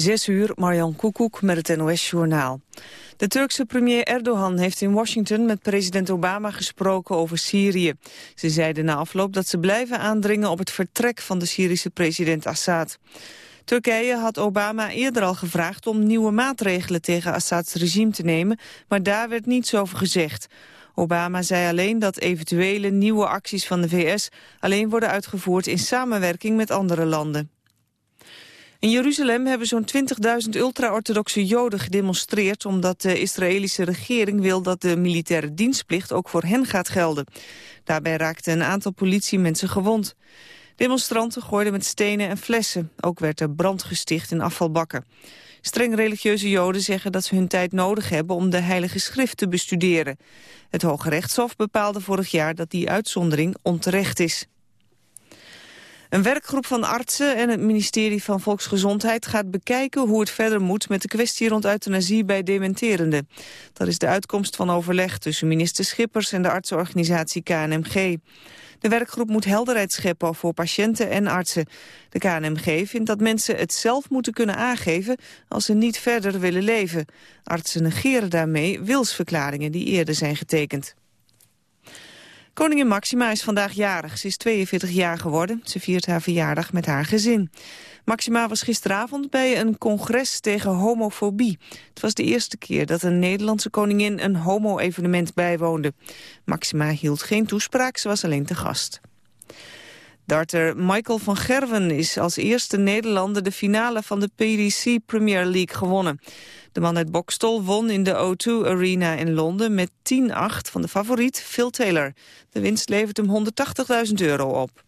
Zes uur, Marjan Koekoek met het NOS-journaal. De Turkse premier Erdogan heeft in Washington met president Obama gesproken over Syrië. Ze zeiden na afloop dat ze blijven aandringen op het vertrek van de Syrische president Assad. Turkije had Obama eerder al gevraagd om nieuwe maatregelen tegen Assads regime te nemen, maar daar werd niets over gezegd. Obama zei alleen dat eventuele nieuwe acties van de VS alleen worden uitgevoerd in samenwerking met andere landen. In Jeruzalem hebben zo'n 20.000 ultra-orthodoxe joden gedemonstreerd... omdat de Israëlische regering wil dat de militaire dienstplicht ook voor hen gaat gelden. Daarbij raakten een aantal politiemensen gewond. Demonstranten gooiden met stenen en flessen. Ook werd er brand gesticht in afvalbakken. Streng religieuze joden zeggen dat ze hun tijd nodig hebben om de heilige schrift te bestuderen. Het Hoge Rechtshof bepaalde vorig jaar dat die uitzondering onterecht is. Een werkgroep van artsen en het ministerie van Volksgezondheid gaat bekijken hoe het verder moet met de kwestie rond euthanasie bij dementerenden. Dat is de uitkomst van overleg tussen minister Schippers en de artsenorganisatie KNMG. De werkgroep moet helderheid scheppen voor patiënten en artsen. De KNMG vindt dat mensen het zelf moeten kunnen aangeven als ze niet verder willen leven. Artsen negeren daarmee wilsverklaringen die eerder zijn getekend. Koningin Maxima is vandaag jarig. Ze is 42 jaar geworden. Ze viert haar verjaardag met haar gezin. Maxima was gisteravond bij een congres tegen homofobie. Het was de eerste keer dat een Nederlandse koningin een homo-evenement bijwoonde. Maxima hield geen toespraak, ze was alleen te gast. Darter Michael van Gerwen is als eerste Nederlander de finale van de PDC Premier League gewonnen. De man uit Bokstol won in de O2 Arena in Londen met 10-8 van de favoriet Phil Taylor. De winst levert hem 180.000 euro op.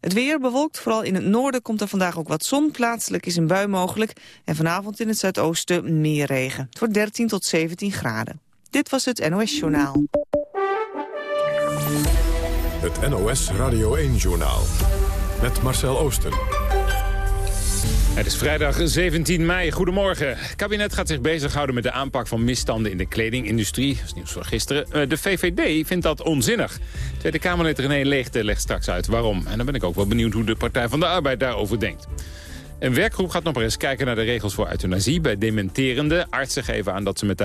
Het weer bewolkt, vooral in het noorden komt er vandaag ook wat zon. Plaatselijk is een bui mogelijk en vanavond in het zuidoosten meer regen. Het wordt 13 tot 17 graden. Dit was het NOS Journaal. Het NOS Radio 1-journaal met Marcel Oosten. Het is vrijdag 17 mei. Goedemorgen. Het kabinet gaat zich bezighouden met de aanpak van misstanden in de kledingindustrie. Dat is nieuws van gisteren. Eh, de VVD vindt dat onzinnig. Tweede Kamerlid René Leegte legt straks uit waarom. En dan ben ik ook wel benieuwd hoe de Partij van de Arbeid daarover denkt. Een werkgroep gaat nog maar eens kijken naar de regels voor euthanasie bij dementerende. Artsen geven aan dat ze met de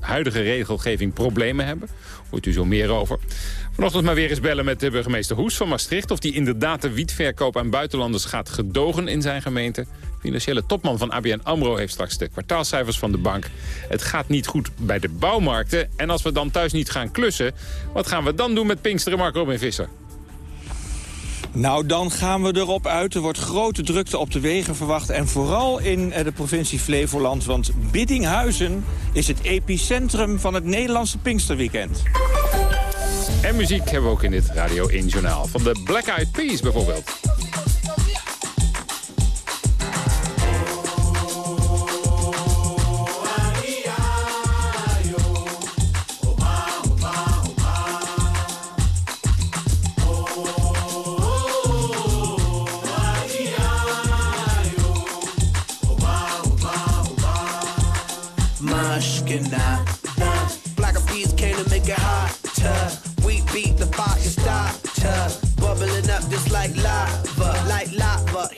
huidige regelgeving problemen hebben. Hoort u zo meer over. Vanochtend maar weer eens bellen met de burgemeester Hoes van Maastricht... of die inderdaad de wietverkoop aan buitenlanders gaat gedogen in zijn gemeente. Financiële topman van ABN AMRO heeft straks de kwartaalcijfers van de bank. Het gaat niet goed bij de bouwmarkten. En als we dan thuis niet gaan klussen, wat gaan we dan doen met Pinkster en Mark Robin Visser? Nou, dan gaan we erop uit. Er wordt grote drukte op de wegen verwacht. En vooral in eh, de provincie Flevoland. Want Biddinghuizen is het epicentrum van het Nederlandse Pinksterweekend. En muziek hebben we ook in dit Radio 1 Journaal. Van de Black Eyed Peas bijvoorbeeld.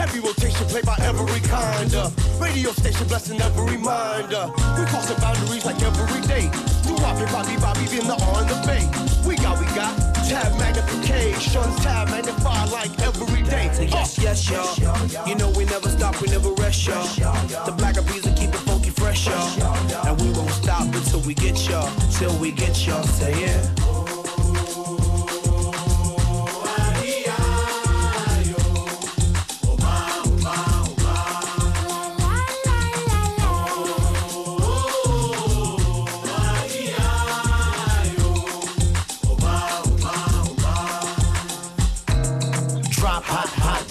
Heavy rotation played by every kind. Uh, radio station blessing every mind. Uh, we crossing boundaries like every day. Do Bobby, Bobby, Bobby, in the on the bay. We got, we got tab magnification, tab magnify like every day. So yes, yes, y'all. You know we never stop, we never rest, y'all. The black bees will keep it funky fresh, y'all. And we won't stop until we get y'all, till we get y'all. Say yeah.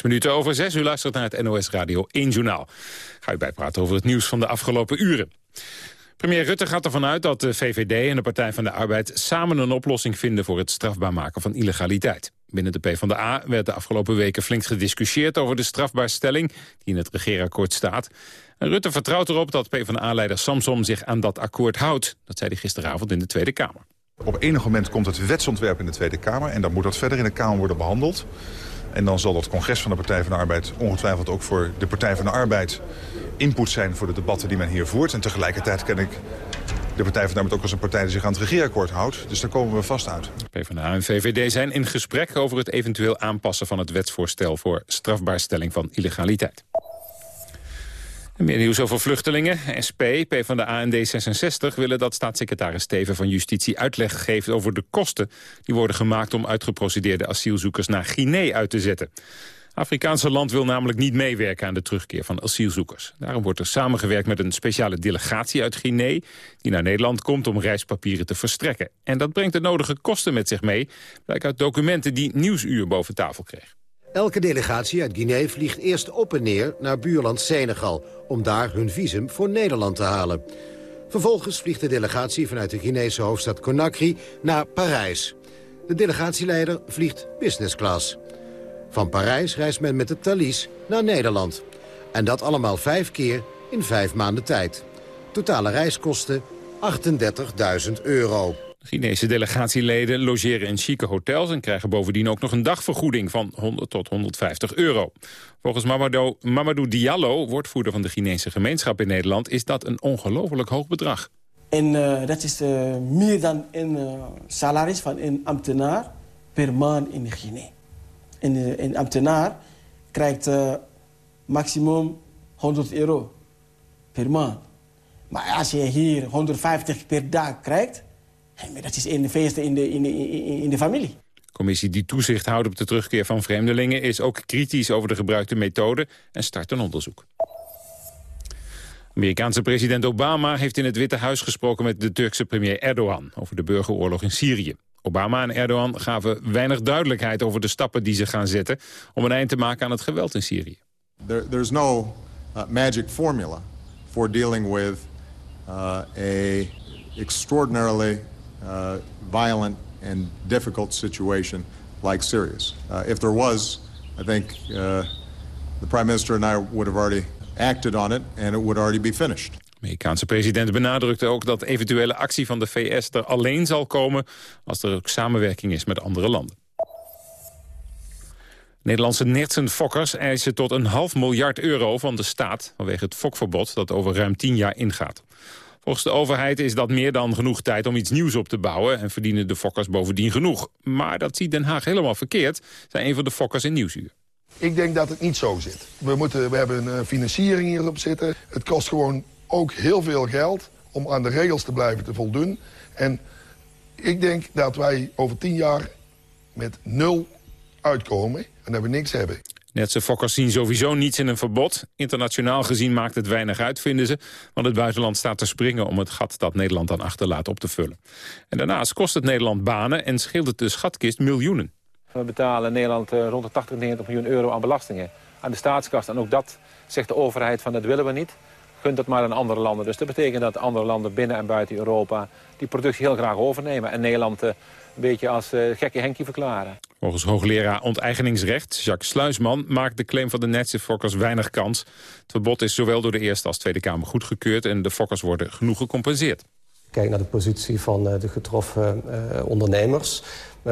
Zes minuten over zes. U luistert naar het NOS Radio 1 Journaal. Ga u bijpraten over het nieuws van de afgelopen uren. Premier Rutte gaat ervan uit dat de VVD en de Partij van de Arbeid... samen een oplossing vinden voor het strafbaar maken van illegaliteit. Binnen de PvdA werd de afgelopen weken flink gediscussieerd... over de strafbaarstelling die in het regeerakkoord staat. Rutte vertrouwt erop dat PvdA-leider Samsom zich aan dat akkoord houdt. Dat zei hij gisteravond in de Tweede Kamer. Op enig moment komt het wetsontwerp in de Tweede Kamer... en dan moet dat verder in de Kamer worden behandeld. En dan zal het congres van de Partij van de Arbeid... ongetwijfeld ook voor de Partij van de Arbeid input zijn... voor de debatten die men hier voert. En tegelijkertijd ken ik de Partij van de Arbeid ook als een partij... die zich aan het regeerakkoord houdt. Dus daar komen we vast uit. PvdA en VVD zijn in gesprek over het eventueel aanpassen van het wetsvoorstel... voor strafbaarstelling van illegaliteit. Meer nieuws over vluchtelingen. SP, PvdA en D66 willen dat staatssecretaris Steven van Justitie uitleg geeft over de kosten die worden gemaakt om uitgeprocedeerde asielzoekers naar Guinea uit te zetten. Afrikaanse land wil namelijk niet meewerken aan de terugkeer van asielzoekers. Daarom wordt er samengewerkt met een speciale delegatie uit Guinea... die naar Nederland komt om reispapieren te verstrekken. En dat brengt de nodige kosten met zich mee... blijkt uit documenten die Nieuwsuur boven tafel kreeg. Elke delegatie uit Guinea vliegt eerst op en neer naar buurland Senegal... om daar hun visum voor Nederland te halen. Vervolgens vliegt de delegatie vanuit de Guinese hoofdstad Conakry naar Parijs. De delegatieleider vliegt business class. Van Parijs reist men met de Thalys naar Nederland. En dat allemaal vijf keer in vijf maanden tijd. Totale reiskosten 38.000 euro. Chinese delegatieleden logeren in chique hotels... en krijgen bovendien ook nog een dagvergoeding van 100 tot 150 euro. Volgens Mamadou, Mamadou Diallo, woordvoerder van de Chinese gemeenschap in Nederland... is dat een ongelooflijk hoog bedrag. En eh, dat is eh, meer dan een eh, salaris van een ambtenaar per maand in Guinea. En een ambtenaar krijgt maximum 100 euro per maand. Maar als je hier 150 per dag krijgt... dat is een feest in de, in de, in in de familie. De commissie die toezicht houdt op de terugkeer van vreemdelingen... is ook kritisch over de gebruikte methode en start een onderzoek. Amerikaanse president Obama heeft in het Witte Huis gesproken met de Turkse premier Erdogan over de burgeroorlog in Syrië. Obama en Erdogan gaven weinig duidelijkheid over de stappen die ze gaan zetten om een eind te maken aan het geweld in Syrië. There, there's no uh, magic formula for dealing with uh, a extraordinarily uh, violent and difficult situation like Syria's. Uh, if there was, I think uh, the Prime Minister and I would have already acted on it and it would already be finished. De Amerikaanse president benadrukte ook dat eventuele actie van de VS er alleen zal komen als er ook samenwerking is met andere landen. Nederlandse nertsenfokkers eisen tot een half miljard euro van de staat... vanwege het fokverbod dat over ruim tien jaar ingaat. Volgens de overheid is dat meer dan genoeg tijd om iets nieuws op te bouwen... en verdienen de fokkers bovendien genoeg. Maar dat ziet Den Haag helemaal verkeerd, zei een van de fokkers in Nieuwsuur. Ik denk dat het niet zo zit. We, moeten, we hebben een financiering hierop zitten. Het kost gewoon ook heel veel geld om aan de regels te blijven te voldoen. En ik denk dat wij over tien jaar met nul uitkomen en dat we niks hebben. Netse fokkers zien sowieso niets in een verbod. Internationaal gezien maakt het weinig uit, vinden ze. Want het buitenland staat te springen om het gat dat Nederland dan achterlaat op te vullen. En daarnaast kost het Nederland banen en scheelt het de schatkist miljoenen. We betalen Nederland eh, rond de 80, 90 miljoen euro aan belastingen. Aan de staatskast. En ook dat zegt de overheid van dat willen we niet. Gunt dat maar aan andere landen. Dus dat betekent dat andere landen binnen en buiten Europa... die productie heel graag overnemen. En Nederland eh, beetje als eh, gekke Henkie verklaren. Volgens hoogleraar onteigeningsrecht Jacques Sluisman maakt de claim van de netse fokkers weinig kans. Het verbod is zowel door de Eerste als Tweede Kamer goedgekeurd en de fokkers worden genoeg gecompenseerd. Kijk naar de positie van de getroffen ondernemers.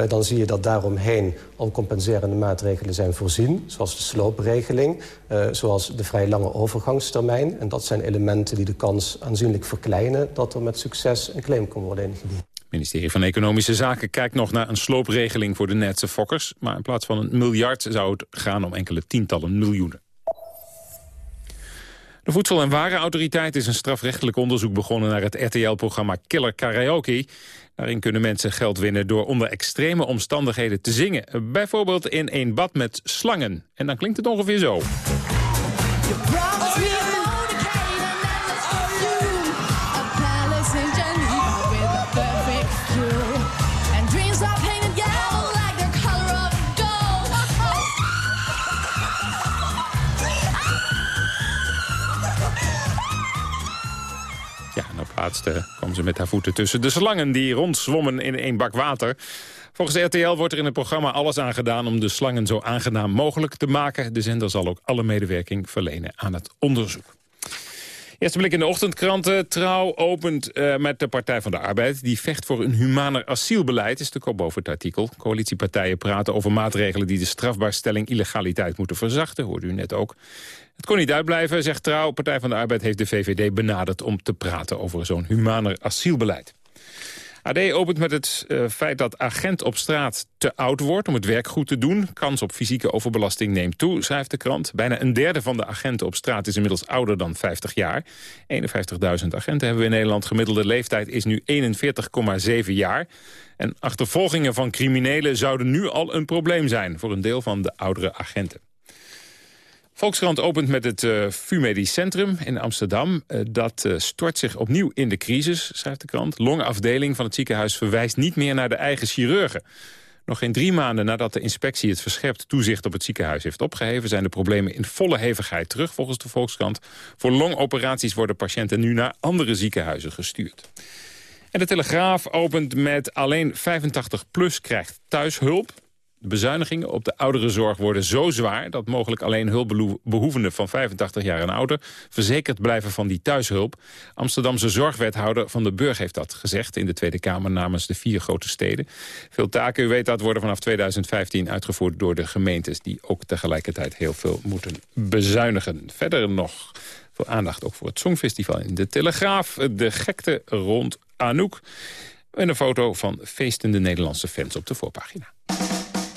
dan zie je dat daaromheen al compenserende maatregelen zijn voorzien. Zoals de sloopregeling, zoals de vrij lange overgangstermijn. En dat zijn elementen die de kans aanzienlijk verkleinen... dat er met succes een claim kan worden ingediend. Ministerie van Economische Zaken kijkt nog naar een sloopregeling voor de Netse fokkers. Maar in plaats van een miljard zou het gaan om enkele tientallen miljoenen. De Voedsel- en Warenautoriteit is een strafrechtelijk onderzoek begonnen naar het RTL-programma Killer Karaoke. Daarin kunnen mensen geld winnen door onder extreme omstandigheden te zingen. Bijvoorbeeld in een bad met slangen. En dan klinkt het ongeveer zo. Laatste kwam ze met haar voeten tussen de slangen... die rondzwommen in één bak water. Volgens RTL wordt er in het programma alles aan gedaan... om de slangen zo aangenaam mogelijk te maken. De zender zal ook alle medewerking verlenen aan het onderzoek. Eerste blik in de ochtendkranten. Trouw opent uh, met de Partij van de Arbeid. Die vecht voor een humaner asielbeleid, is de kop boven het artikel. Coalitiepartijen praten over maatregelen die de strafbaarstelling illegaliteit moeten verzachten. Hoorde u net ook. Het kon niet uitblijven, zegt Trouw. Partij van de Arbeid heeft de VVD benaderd om te praten over zo'n humaner asielbeleid. AD opent met het uh, feit dat agent op straat te oud wordt om het werk goed te doen. Kans op fysieke overbelasting neemt toe, schrijft de krant. Bijna een derde van de agenten op straat is inmiddels ouder dan 50 jaar. 51.000 agenten hebben we in Nederland. Gemiddelde leeftijd is nu 41,7 jaar. En achtervolgingen van criminelen zouden nu al een probleem zijn... voor een deel van de oudere agenten. Volkskrant opent met het uh, VU Centrum in Amsterdam. Uh, dat uh, stort zich opnieuw in de crisis, schrijft de krant. Longafdeling van het ziekenhuis verwijst niet meer naar de eigen chirurgen. Nog geen drie maanden nadat de inspectie het verscherpt toezicht op het ziekenhuis heeft opgeheven... zijn de problemen in volle hevigheid terug, volgens de Volkskrant. Voor longoperaties worden patiënten nu naar andere ziekenhuizen gestuurd. En de Telegraaf opent met alleen 85PLUS krijgt thuishulp. De bezuinigingen op de ouderenzorg worden zo zwaar... dat mogelijk alleen hulpbehoevenden van 85 jaar en ouder... verzekerd blijven van die thuishulp. Amsterdamse zorgwethouder Van de Burg heeft dat gezegd... in de Tweede Kamer namens de vier grote steden. Veel taken, u weet dat, worden vanaf 2015 uitgevoerd door de gemeentes... die ook tegelijkertijd heel veel moeten bezuinigen. Verder nog veel aandacht ook voor het Songfestival in de Telegraaf. De gekte rond Anouk. En een foto van feestende Nederlandse fans op de voorpagina.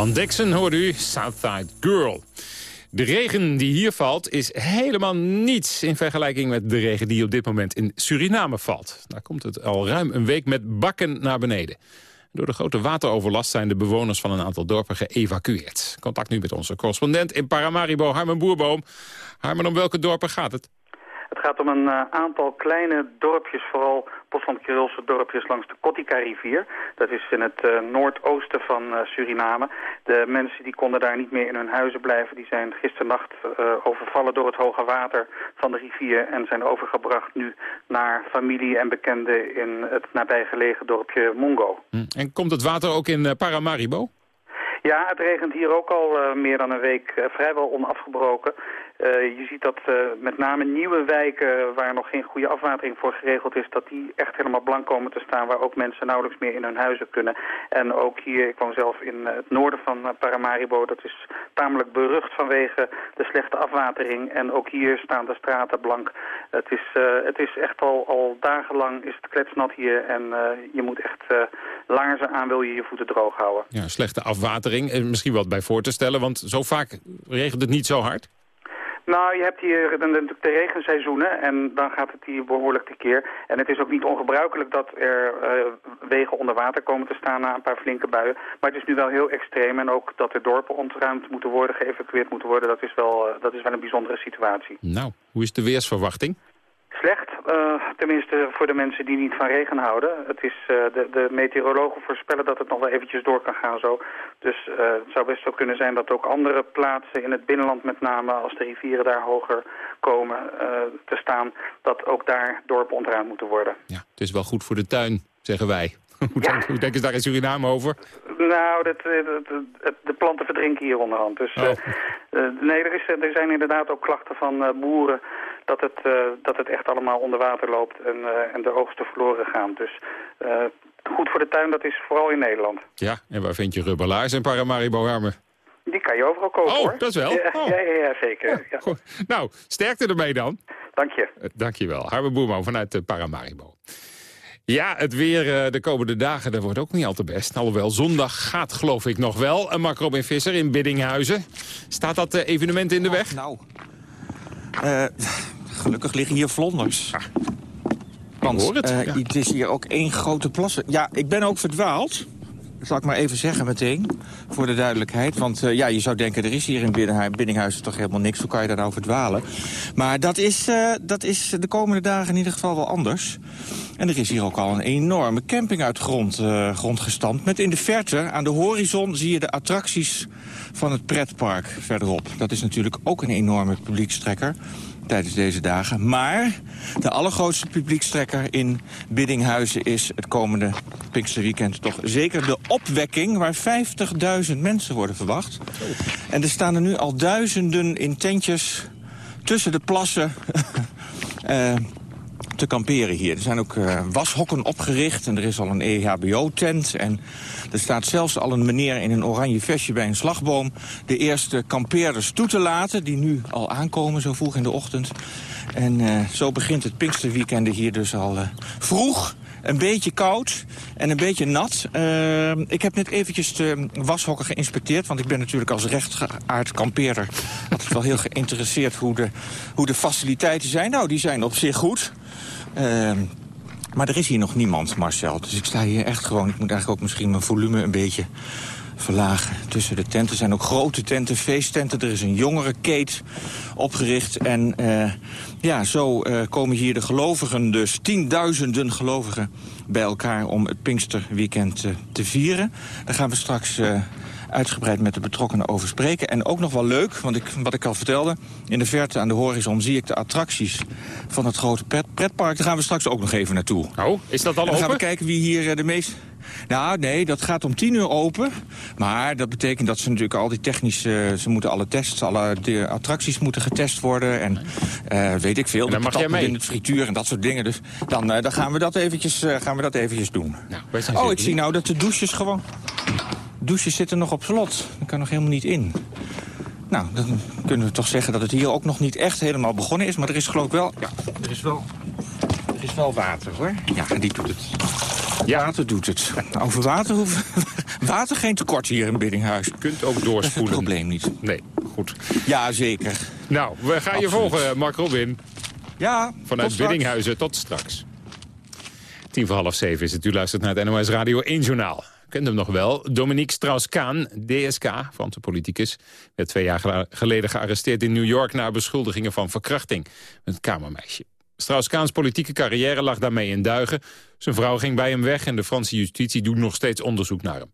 Dan Dixon hoorde u Southside Girl. De regen die hier valt is helemaal niets in vergelijking met de regen die op dit moment in Suriname valt. Daar komt het al ruim een week met bakken naar beneden. Door de grote wateroverlast zijn de bewoners van een aantal dorpen geëvacueerd. Contact nu met onze correspondent in Paramaribo, Harmen Boerboom. Harmen, om welke dorpen gaat het? Het gaat om een uh, aantal kleine dorpjes, vooral Postland-Kirulse dorpjes langs de Kotika-rivier. Dat is in het uh, noordoosten van uh, Suriname. De mensen die konden daar niet meer in hun huizen blijven. Die zijn gisternacht overvallen door het hoge water van de rivier... en zijn overgebracht nu naar familie en bekenden in het nabijgelegen dorpje Mongo. Hm. En komt het water ook in Paramaribo? Ja, het regent hier ook al uh, meer dan een week uh, vrijwel onafgebroken. Uh, je ziet dat met name nieuwe wijken waar nog geen goede afwatering voor geregeld is... dat die echt helemaal blank komen te staan... waar ook mensen nauwelijks meer in hun huizen kunnen. En ook hier, ik woon zelf in het noorden van Paramaribo... dat is tamelijk berucht vanwege de slechte afwatering. En ook hier staan de straten blank. Het is, het is echt al, al dagenlang is het kletsnat hier... en je moet echt laarzen aan wil je je voeten droog houden. Ja, slechte afwatering misschien wat bij voor te stellen, want zo vaak regent het niet zo hard? Nou, je hebt hier natuurlijk de regenseizoenen en dan gaat het hier behoorlijk tekeer. En het is ook niet ongebruikelijk dat er uh, wegen onder water komen te staan na een paar flinke buien. Maar het is nu wel heel extreem en ook dat er dorpen ontruimd moeten worden, geëvacueerd moeten worden. Dat is wel, uh, dat is wel een bijzondere situatie. Nou, hoe is de weersverwachting? Slecht, uh, tenminste voor de mensen die niet van regen houden. Het is, uh, de, de meteorologen voorspellen dat het nog wel eventjes door kan gaan zo. Dus uh, het zou best wel kunnen zijn dat ook andere plaatsen in het binnenland met name... als de rivieren daar hoger komen te staan... dat ook daar dorpen ontruimd moeten worden. Ja, het is wel goed voor de tuin, zeggen wij. Hoe, ja. hoe denken ze daar in Suriname over? Nou, dat, dat, de planten verdrinken hier onderhand. Dus oh. nee, er, is, er zijn inderdaad ook klachten van boeren dat het, dat het echt allemaal onder water loopt en, en de oogsten verloren gaan. Dus goed voor de tuin, dat is vooral in Nederland. Ja, en waar vind je rubberlaars en Paramaribo armen? Die kan je overal kopen, oh, hoor. dat is wel? Ja, oh. ja, ja, ja, zeker. Ja. Nou, sterkte ermee dan. Dank je. Dank je wel. Boerman vanuit Paramaribo. Ja, het weer de komende dagen dat wordt ook niet al te best. Alhoewel, zondag gaat geloof ik nog wel. Een Mark Robin Visser in Biddinghuizen. Staat dat evenement in de weg? Nou, uh, gelukkig liggen hier vlonders. Ah. Want het, ja. het is hier ook één grote plassen. Ja, ik ben ook verdwaald. Zal ik maar even zeggen meteen, voor de duidelijkheid. Want uh, ja, je zou denken, er is hier in Biddinghuizen, toch helemaal niks. Hoe kan je daar nou verdwalen? Maar dat is, uh, dat is de komende dagen in ieder geval wel anders. En er is hier ook al een enorme camping uit grond, uh, grond gestampt. Met in de verte, aan de horizon, zie je de attracties van het pretpark verderop. Dat is natuurlijk ook een enorme publiekstrekker tijdens deze dagen. Maar de allergrootste publiekstrekker in Biddinghuizen is het komende Pinksterweekend toch zeker de opwekking... waar 50.000 mensen worden verwacht. En er staan er nu al duizenden in tentjes tussen de plassen... uh, te kamperen hier. Er zijn ook uh, washokken opgericht en er is al een EHBO-tent. En er staat zelfs al een meneer in een oranje vestje bij een slagboom... de eerste kampeerders toe te laten, die nu al aankomen zo vroeg in de ochtend. En uh, zo begint het Pinksterweekend hier dus al uh, vroeg. Een beetje koud en een beetje nat. Ik heb net eventjes de washokken geïnspecteerd... want ik ben natuurlijk als rechtgeaard kampeerder... altijd wel heel geïnteresseerd hoe de, hoe de faciliteiten zijn. Nou, die zijn op zich goed. Uh, maar er is hier nog niemand, Marcel. Dus ik sta hier echt gewoon... Ik moet eigenlijk ook misschien mijn volume een beetje verlagen tussen de tenten. Zijn ook grote tenten, feesttenten. Er is een jongerenkeet opgericht. En uh, ja, zo uh, komen hier de gelovigen, dus tienduizenden gelovigen... bij elkaar om het Pinksterweekend uh, te vieren. Daar gaan we straks uitgebreid met de betrokkenen over spreken. En ook nog wel leuk, want ik, wat ik al vertelde... in de verte aan de horizon zie ik de attracties van het grote pret pretpark. Daar gaan we straks ook nog even naartoe. Oh, is dat al en dan open? gaan we kijken wie hier de meest... Nou, nee, dat gaat om tien uur open. Maar dat betekent dat ze natuurlijk al die technische... Ze moeten alle tests, alle de attracties moeten getest worden. En uh, weet ik veel, en dan de mag jij mee. in het frituur en dat soort dingen. Dus dan, uh, dan gaan, we dat eventjes, uh, gaan we dat eventjes doen. Nou, oh, ik zie nou dat de douches gewoon... douches zitten nog op slot. Dat kan nog helemaal niet in. Nou, dan kunnen we toch zeggen dat het hier ook nog niet echt helemaal begonnen is. Maar er is geloof ik wel... Ja, er is wel, er is wel water, hoor. Ja, die doet het. water doet het. Over water hoeven... Water geen tekort hier in Biddinghuis. Je kunt ook doorspoelen. Dat is het probleem niet. Nee, goed. Ja, zeker. Nou, we gaan je volgen, Mark Robin. Ja, Vanuit Biddinghuizen, tot straks. Tien voor half zeven is het. U luistert naar het NOS Radio 1 Journaal. Kent hem nog wel. Dominique Strauss-Kaan, DSK, Franse politicus... werd twee jaar geleden gearresteerd in New York... na beschuldigingen van verkrachting met een kamermeisje. Strauss-Kaans politieke carrière lag daarmee in duigen. Zijn vrouw ging bij hem weg en de Franse justitie doet nog steeds onderzoek naar hem.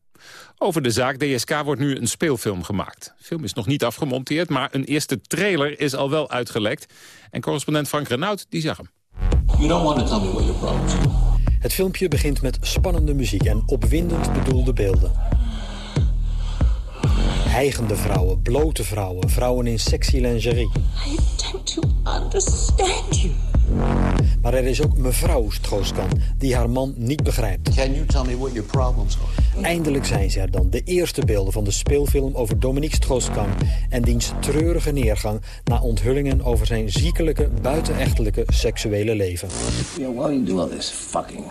Over de zaak DSK wordt nu een speelfilm gemaakt. De film is nog niet afgemonteerd, maar een eerste trailer is al wel uitgelekt. En correspondent Frank Renaud die zag hem. You don't want to tell me what your problems Het filmpje begint met spannende muziek en opwindend bedoelde beelden. Hijgende vrouwen, blote vrouwen, vrouwen in sexy lingerie. I attempt to understand you. Maar er is ook mevrouw Strooskan, die haar man niet begrijpt. Can you tell me what your problems are? Eindelijk zijn ze er dan, de eerste beelden van de speelfilm over Dominique Strooskan... en diens treurige neergang na onthullingen over zijn ziekelijke, buitenechtelijke seksuele leven. Yeah, why you do all this fucking?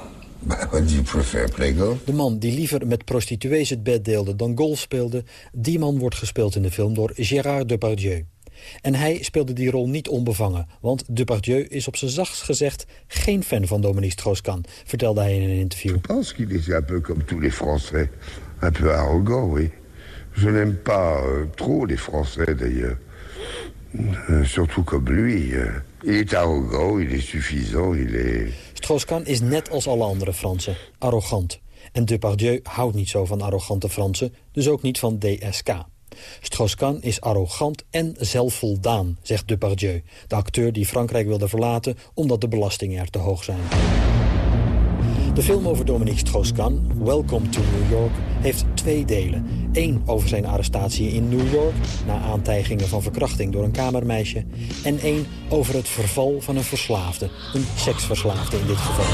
What do you prefer, play golf? De man die liever met prostituees het bed deelde dan golf speelde... die man wordt gespeeld in de film door Gérard Depardieu. En hij speelde die rol niet onbevangen, want Depardieu is op zijn zachtst gezegd geen fan van Dominique Strauss-Kahn, vertelde hij in een interview. Ik pense qu'il est un peu comme tous les Français, un peu arrogant, oui. Je n'aime pas euh, trop les Français d'ailleurs. Euh, surtout comme lui. Euh, il est arrogant, il est suffisant, il est... Strauss-Kahn is net als alle andere Fransen, arrogant. En Depardieu houdt niet zo van arrogante Fransen, dus ook niet van DSK. Strauss-Kahn is arrogant en zelfvoldaan, zegt Depardieu... de acteur die Frankrijk wilde verlaten omdat de belastingen er te hoog zijn. De film over Dominique Strauss-Kahn, Welcome to New York, heeft twee delen. Eén over zijn arrestatie in New York... na aantijgingen van verkrachting door een kamermeisje... en één over het verval van een verslaafde. Een seksverslaafde in dit geval.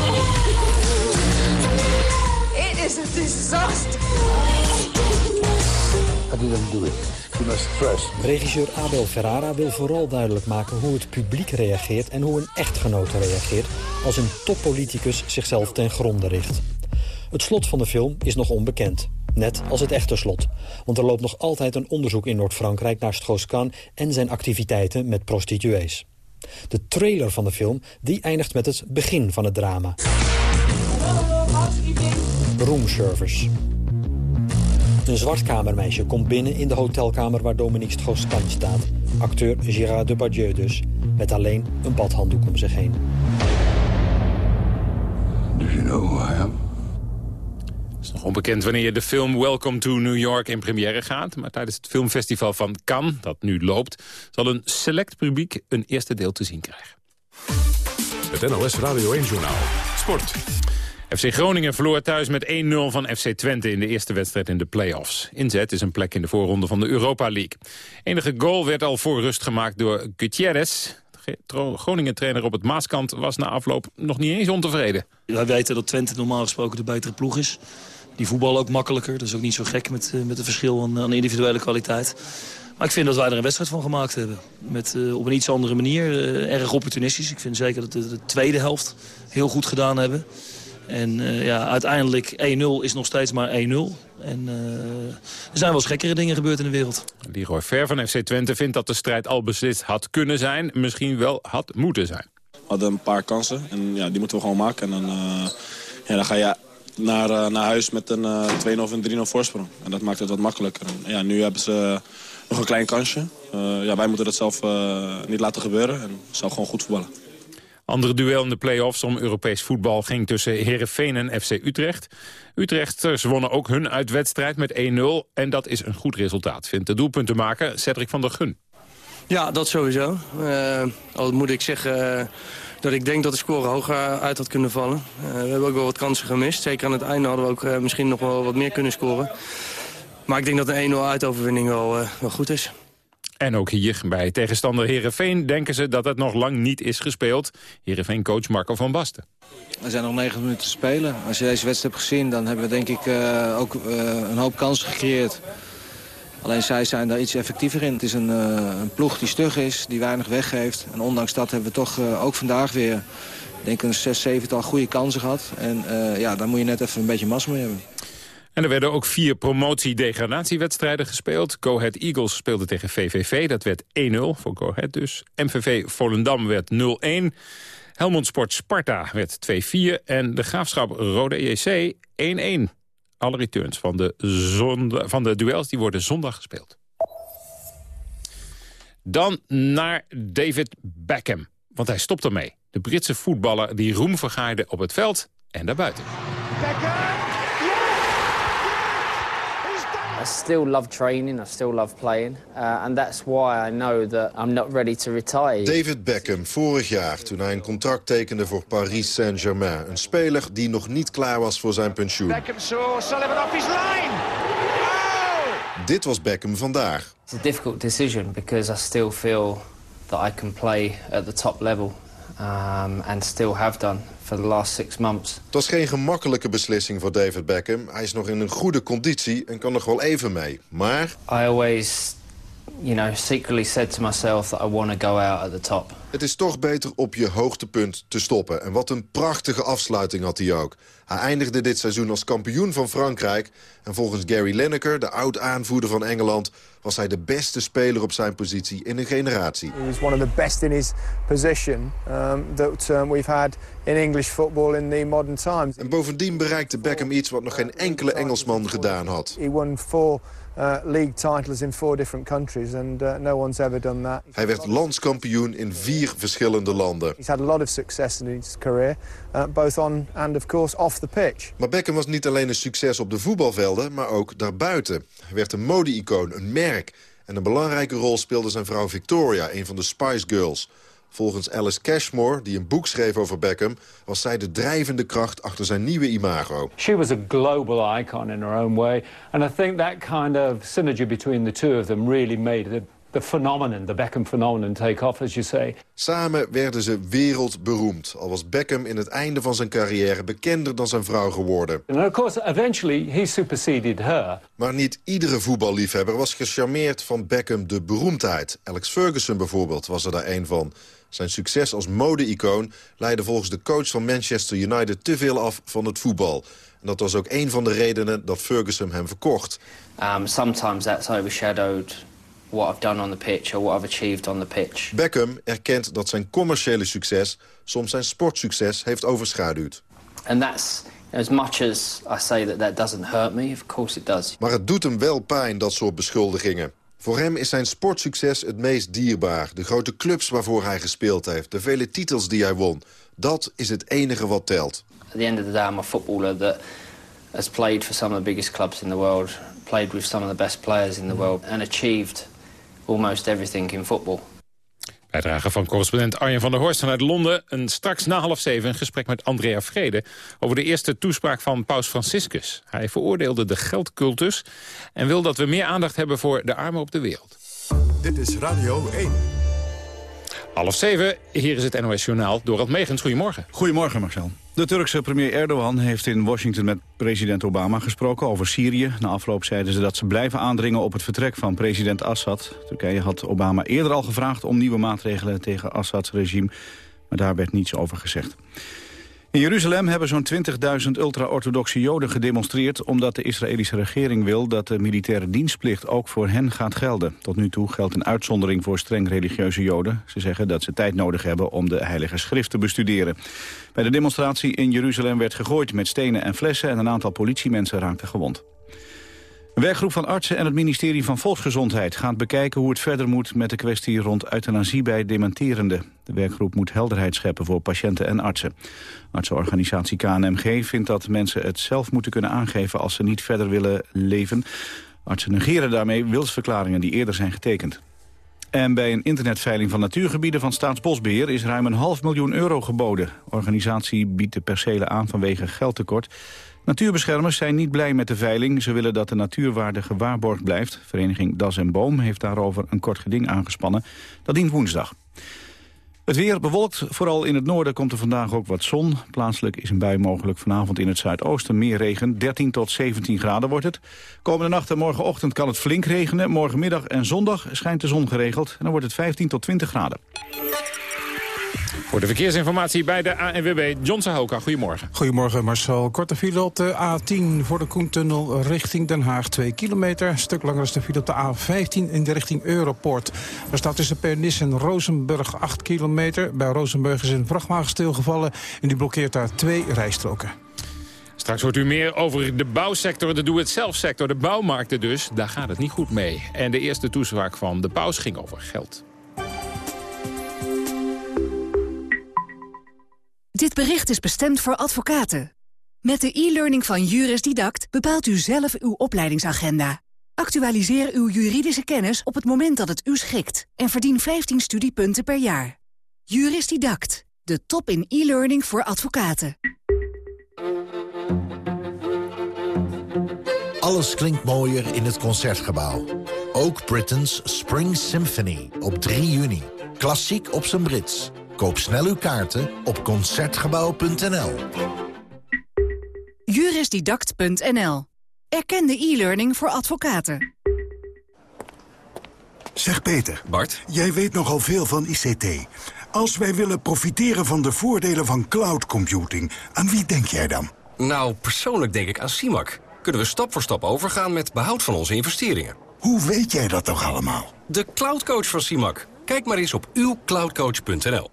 Is disaster. Didn't do it. Regisseur Abel Ferrara wil vooral duidelijk maken hoe het publiek reageert... en hoe een echtgenote reageert als een toppoliticus zichzelf ten gronde richt. Het slot van de film is nog onbekend. Net als het echte slot. Want er loopt nog altijd een onderzoek in Noord-Frankrijk naar Strauss-Kahn... en zijn activiteiten met prostituees. De trailer van de film die eindigt met het begin van het drama. Roomservice. Een zwartkamermeisje komt binnen in de hotelkamer waar Dominique Strauss-Kahn staat. Acteur Gérard Depardieu dus, met alleen een badhanddoek om zich heen. Do you know who I am? Het is nog onbekend wanneer de film Welcome to New York in première gaat. Maar tijdens het filmfestival van Cannes, dat nu loopt... zal een select publiek een eerste deel te zien krijgen. Het NOS Radio 1-journaal. Sport. FC Groningen verloor thuis met 1-0 van FC Twente in de eerste wedstrijd in de play-offs. Inzet is een plek in de voorronde van de Europa League. Enige goal werd al voor rust gemaakt door Gutierrez. Groningen-trainer op het Maaskant was na afloop nog niet eens ontevreden. Wij weten dat Twente normaal gesproken de betere ploeg is. Die voetbal ook makkelijker, dat is ook niet zo gek met, eh, met het verschil aan, aan individuele kwaliteit. Maar ik vind dat wij er een wedstrijd van gemaakt hebben. Met, uh, op een iets andere manier, uh, erg opportunistisch. Ik vind zeker dat we de tweede helft heel goed gedaan hebben. En uh, ja, uiteindelijk 1-0 is nog steeds maar 1-0. En uh, er zijn wel gekkere dingen gebeurd in de wereld. Leroy Ver van FC Twente vindt dat de strijd al beslist had kunnen zijn. Misschien wel had moeten zijn. We hadden een paar kansen en ja, die moeten we gewoon maken. En dan, uh, ja, dan ga je naar, naar huis met een 2-0 of een 3-0 voorsprong. En dat maakt het wat makkelijker. En, ja, nu hebben ze nog een klein kansje. ja, wij moeten dat zelf niet laten gebeuren. En zou gewoon goed voetballen. Andere duel in de play-offs om Europees voetbal ging tussen Herenveen en FC Utrecht. Utrechters wonnen ook hun uitwedstrijd met 1-0. En dat is een goed resultaat, vindt de doelpuntenmaker Cedric van der Gun. Ja, dat sowieso. Uh, al moet ik zeggen uh, dat ik denk dat de score hoger uit had kunnen vallen. We hebben ook wel wat kansen gemist. Zeker aan het einde hadden we ook misschien nog wel wat meer kunnen scoren. Maar ik denk dat een 1-0 uitoverwinning wel, wel goed is. En ook hier bij tegenstander Herenveen denken ze dat het nog lang niet is gespeeld. Herenveen-coach Marco van Basten. Er zijn nog negen minuten te spelen. Als je deze wedstrijd hebt gezien, dan hebben we denk ik uh, ook uh, een hoop kansen gecreëerd. Alleen zij zijn daar iets effectiever in. Het is een, uh, een ploeg die stug is, die weinig weggeeft. En ondanks dat hebben we toch ook vandaag weer denk een zes, zevental goede kansen gehad. En ja, daar moet je net even een beetje mas mee hebben. En er werden ook vier promotie-degradatiewedstrijden gespeeld. Go Ahead Eagles speelde tegen VVV, dat werd 1-0 voor Go Ahead dus. MVV Volendam werd 0-1. Helmond Sport Sparta werd 2-4. En de Graafschap Rode EC 1-1. Alle returns van de, zonde, van de duels die worden zondag gespeeld. Dan naar David Beckham, want hij stopt ermee. De Britse voetballer die roem vergaarde op het veld en daarbuiten. I still love training, I still love playing. Uh, and that's why I know that I'm not ready to retire. David Beckham, vorig jaar toen hij een contract tekende voor Paris Saint-Germain. Een speler die nog niet klaar was voor zijn pensioen. Beckham saw Sullivan off his line. Oh! Dit was Beckham vandaag. It's a difficult decision because I still feel that I can play at the top level. Um, and still have done for the last six months. Het was geen gemakkelijke beslissing voor David Beckham. Hij is nog in een goede conditie en kan nog wel even mee. Maar... I always, you know, secretly said to myself that I want to go out at the top. Het is toch beter op je hoogtepunt te stoppen. En wat een prachtige afsluiting had hij ook. Hij eindigde dit seizoen als kampioen van Frankrijk. En volgens Gary Lineker, de oud-aanvoerder van Engeland... was hij de beste speler op zijn positie in een generatie. He was one of the best in his position um, that um, we've had in English football in the modern times. En bovendien bereikte Beckham iets wat nog geen enkele Engelsman gedaan had. He won four league titles in four different countries and uh, no one's ever done that. Hij werd landskampioen in vier verschillende landen. He's had a lot of success in his career, uh, both on and of course off the pitch. Maar Beckham was niet alleen een succes op de voetbalvelden, maar ook daarbuiten. Hij werd een mode-icoon, een merk. En een belangrijke rol speelde zijn vrouw Victoria, een van de Spice Girls. Volgens Alice Cashmore, die een boek schreef over Beckham... was zij de drijvende kracht achter zijn nieuwe imago. She was a global icon in her own way. And I think that kind of synergy between the two of them really made the, the phenomenon, the Beckham phenomenon, take off, as you say. Samen werden ze wereldberoemd. Al was Beckham in het einde van zijn carrière bekender dan zijn vrouw geworden. And of course, eventually he superseded her. Maar niet iedere voetballiefhebber was gecharmeerd van Beckham de beroemdheid. Alex Ferguson bijvoorbeeld was er daar een van. Zijn succes als mode-icoon leidde volgens de coach van Manchester United te veel af van het voetbal. En dat was ook een van de redenen dat Ferguson hem verkocht. Um, sometimes that's overshadowed what I've done on the pitch or what I've achieved on the pitch. Beckham erkent dat zijn commerciële succes soms zijn sportsucces heeft overschaduwd. And that's as much as I say that that doesn't hurt me, of course it does. Maar het doet hem wel pijn, dat soort beschuldigingen. Voor hem is zijn sportsucces het meest dierbaar. De grote clubs waarvoor hij gespeeld heeft. De vele titels die hij won. Dat is het enige wat telt. At the end of the day, I'm a footballer that has played for some of the biggest clubs in the world. Played with some of the best players in the world. And achieved almost everything in football. Bijdrage van correspondent Arjen van der Horst vanuit Londen. En straks na half zeven een gesprek met Andrea Vrede... over de eerste toespraak van paus Franciscus. Hij veroordeelde de geldcultus... en wil dat we meer aandacht hebben voor de armen op de wereld. Dit is Radio 1. Half zeven, hier is het NOS Journaal. Dorald Megens, goedemorgen. Goedemorgen, Marcel. De Turkse premier Erdogan heeft in Washington met president Obama gesproken over Syrië. Na afloop zeiden ze dat ze blijven aandringen op het vertrek van president Assad. Turkije had Obama eerder al gevraagd om nieuwe maatregelen tegen Assads regime. Maar daar werd niets over gezegd. In Jeruzalem hebben zo'n 20.000 ultra-orthodoxe joden gedemonstreerd... omdat de Israëlische regering wil dat de militaire dienstplicht ook voor hen gaat gelden. Tot nu toe geldt een uitzondering voor streng religieuze joden. Ze zeggen dat ze tijd nodig hebben om de heilige schrift te bestuderen. Bij de demonstratie in Jeruzalem werd gegooid met stenen en flessen... en een aantal politiemensen raakten gewond. Werkgroep van artsen en het ministerie van Volksgezondheid gaat bekijken hoe het verder moet met de kwestie rond euthanasie bij dementerende. De werkgroep moet helderheid scheppen voor patiënten en artsen. Artsenorganisatie KNMG vindt dat mensen het zelf moeten kunnen aangeven als ze niet verder willen leven. Artsen negeren daarmee wilsverklaringen die eerder zijn getekend. En bij een internetveiling van natuurgebieden van Staatsbosbeheer is ruim een half miljoen euro geboden. De organisatie biedt de percelen aan vanwege geldtekort. Natuurbeschermers zijn niet blij met de veiling. Ze willen dat de natuurwaarde gewaarborgd blijft. Vereniging Das en Boom heeft daarover een kort geding aangespannen. Dat dient woensdag. Het weer bewolkt, vooral in het noorden komt er vandaag ook wat zon. Plaatselijk is een bui mogelijk vanavond in het zuidoosten. Meer regen, 13 tot 17 graden wordt het. Komende nacht en morgenochtend kan het flink regenen. Morgenmiddag en zondag schijnt de zon geregeld. En dan wordt het 15 tot 20 graden. Voor de verkeersinformatie bij de ANWB, John Sahoka. Goedemorgen. Goedemorgen Marcel. Korte file op de A10 voor de Koentunnel richting Den Haag. 2 kilometer. Een stuk langer is de file op de A15 in de richting Europort. Er staat tussen Pernis en Rozenburg 8 kilometer. Bij Rozenburg is een vrachtwagen stilgevallen en die blokkeert daar twee rijstroken. Straks hoort u meer over de bouwsector, de doe-het-zelf-sector, de bouwmarkten dus. Daar gaat het niet goed mee. En de eerste toespraak van de paus ging over geld. Dit bericht is bestemd voor advocaten. Met de e-learning van Juris Didact bepaalt u zelf uw opleidingsagenda. Actualiseer uw juridische kennis op het moment dat het u schikt... en verdien 15 studiepunten per jaar. Juris Didact, de top in e-learning voor advocaten. Alles klinkt mooier in het Concertgebouw. Ook Britain's Spring Symphony op 3 juni. Klassiek op zijn Brits. Koop snel uw kaarten op Concertgebouw.nl. Jurisdidact.nl. Erkende e-learning voor advocaten. Zeg Peter. Bart. Jij weet nogal veel van ICT. Als wij willen profiteren van de voordelen van cloud computing, aan wie denk jij dan? Nou, persoonlijk denk ik aan CIMAC. Kunnen we stap voor stap overgaan met behoud van onze investeringen. Hoe weet jij dat toch allemaal? De cloudcoach van CIMAC. Kijk maar eens op uwcloudcoach.nl.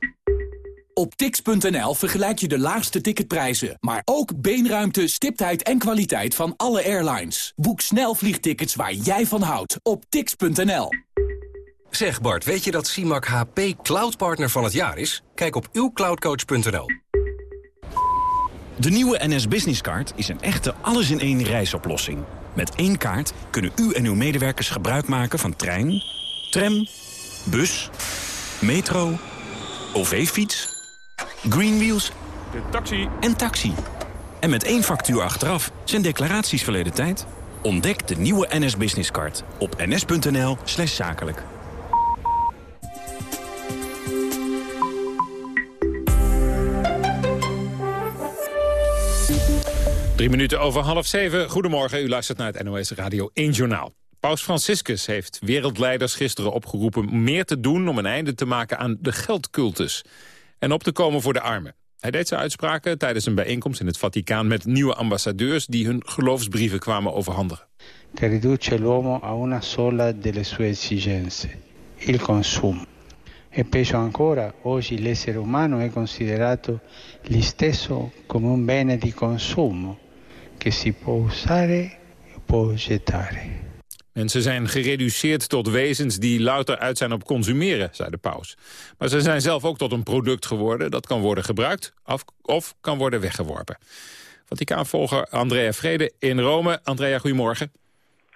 Op tix.nl vergelijk je de laagste ticketprijzen, maar ook beenruimte, stiptheid en kwaliteit van alle airlines. Boek snel vliegtickets waar jij van houdt op tix.nl. Zeg Bart, weet je dat CIMAC HP Cloud Partner van het jaar is? Kijk op uwcloudcoach.nl. De nieuwe NS Business Card is een echte alles-in-één reisoplossing. Met één kaart kunnen u en uw medewerkers gebruik maken van trein, tram, bus, metro, OV-fiets, Greenwheels de taxi. en taxi. En met één factuur achteraf zijn declaraties verleden tijd. Ontdek de nieuwe NS Business Card op ns.nl slash zakelijk. Drie minuten over half zeven. Goedemorgen, u luistert naar het NOS Radio 1 Journaal. Paus Franciscus heeft wereldleiders gisteren opgeroepen meer te doen om een einde te maken aan de geldcultus en op te komen voor de armen. Hij deed zijn uitspraken tijdens een bijeenkomst in het Vaticaan met nieuwe ambassadeurs die hun geloofsbrieven kwamen overhandigen. Che riduce l'uomo a una sola delle sue esigenze, il consumo. E peggio ancora, oggi l'essere umano è considerato gli stesso come un bene di consumo che si può usare e può gettare. Mensen zijn gereduceerd tot wezens die louter uit zijn op consumeren, zei de paus. Maar ze zijn zelf ook tot een product geworden dat kan worden gebruikt of, of kan worden weggeworpen. Vaticaanvolger Andrea Vrede in Rome. Andrea, goedemorgen.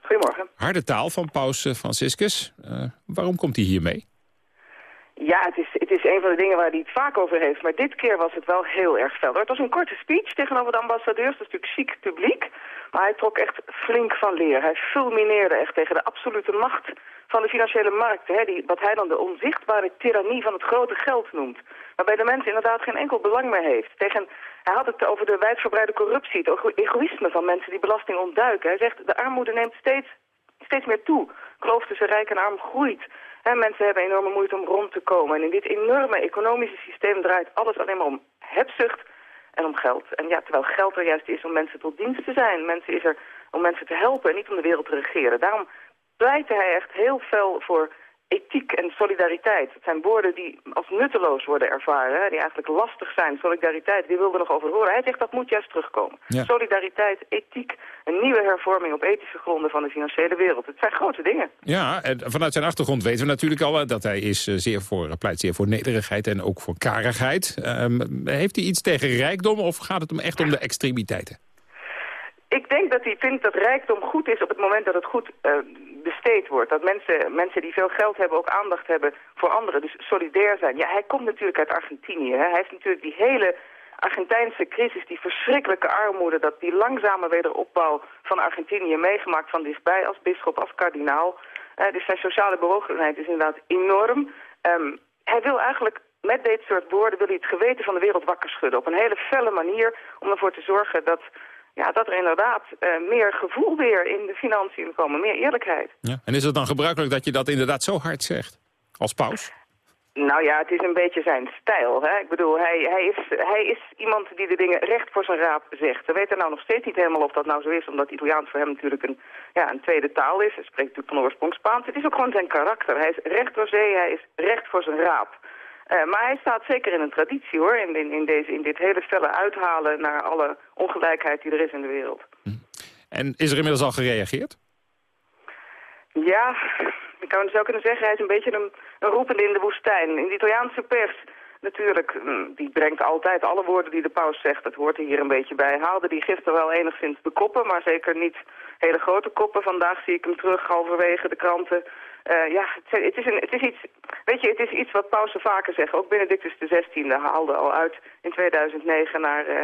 Goedemorgen. Harde taal van paus eh, Franciscus. Uh, waarom komt hij hiermee? Ja, het is, het is een van de dingen waar hij het vaak over heeft. Maar dit keer was het wel heel erg fel. Het was een korte speech tegenover de ambassadeurs. Dat is natuurlijk chic publiek. Maar hij trok echt flink van leer. Hij fulmineerde echt tegen de absolute macht van de financiële markten. Hè, die, wat hij dan de onzichtbare tirannie van het grote geld noemt. Waarbij de mens inderdaad geen enkel belang meer heeft. Tegen, hij had het over de wijdverbreide corruptie, het egoïsme van mensen die belasting ontduiken. Hij zegt de armoede neemt steeds, steeds meer toe. Kloof tussen rijk en arm groeit. En mensen hebben enorme moeite om rond te komen. En in dit enorme economische systeem draait alles alleen maar om hebzucht en om geld. En ja, terwijl geld er juist is om mensen tot dienst te zijn. Mensen is er om mensen te helpen en niet om de wereld te regeren. Daarom pleitte hij echt heel fel voor ethiek en solidariteit. Het zijn woorden die als nutteloos worden ervaren, die eigenlijk lastig zijn. Solidariteit, wie wil er nog over horen? Hij zegt dat moet juist terugkomen. Ja. Solidariteit, ethiek, een nieuwe hervorming op ethische gronden van de financiële wereld. Het zijn grote dingen. Ja, en vanuit zijn achtergrond weten we natuurlijk al eh, dat hij is eh, zeer voor, pleit zeer voor nederigheid en ook voor karigheid. Um, heeft hij iets tegen rijkdom of gaat het hem echt om de extremiteiten? Ik denk dat hij vindt dat rijkdom goed is op het moment dat het goed uh, besteed wordt. Dat mensen, mensen die veel geld hebben ook aandacht hebben voor anderen. Dus solidair zijn. Ja, hij komt natuurlijk uit Argentinië. Hè. Hij heeft natuurlijk die hele Argentijnse crisis, die verschrikkelijke armoede... dat die langzame wederopbouw van Argentinië meegemaakt van dichtbij als bisschop, als kardinaal. Uh, dus zijn sociale bewogenheid is inderdaad enorm. Um, hij wil eigenlijk met dit soort woorden wil hij het geweten van de wereld wakker schudden. Op een hele felle manier om ervoor te zorgen dat ja, dat er inderdaad uh, meer gevoel weer in de financiën komen, meer eerlijkheid. Ja. En is het dan gebruikelijk dat je dat inderdaad zo hard zegt, als paus? Nou ja, het is een beetje zijn stijl. Hè? Ik bedoel, hij, hij, is, hij is iemand die de dingen recht voor zijn raap zegt. We weten nou nog steeds niet helemaal of dat nou zo is, omdat Italiaans voor hem natuurlijk een, ja, een tweede taal is. Hij spreekt natuurlijk van oorsprong Spaans. Het is ook gewoon zijn karakter. Hij is recht door zee, hij is recht voor zijn raap. Uh, maar hij staat zeker in een traditie hoor, in, in, in, deze, in dit hele felle uithalen naar alle ongelijkheid die er is in de wereld. En is er inmiddels al gereageerd? Ja, ik zou dus kunnen zeggen, hij is een beetje een, een roepende in de woestijn. In de Italiaanse pers natuurlijk, mm, die brengt altijd alle woorden die de paus zegt. Dat hoort er hier een beetje bij. Haalde die gisteren wel enigszins de koppen, maar zeker niet hele grote koppen. Vandaag zie ik hem terug halverwege de kranten. Uh, ja, het, is een, het is iets, weet je, het is iets wat pausen vaker zeggen. Ook Benedictus XVI haalde al uit in 2009 naar... Uh,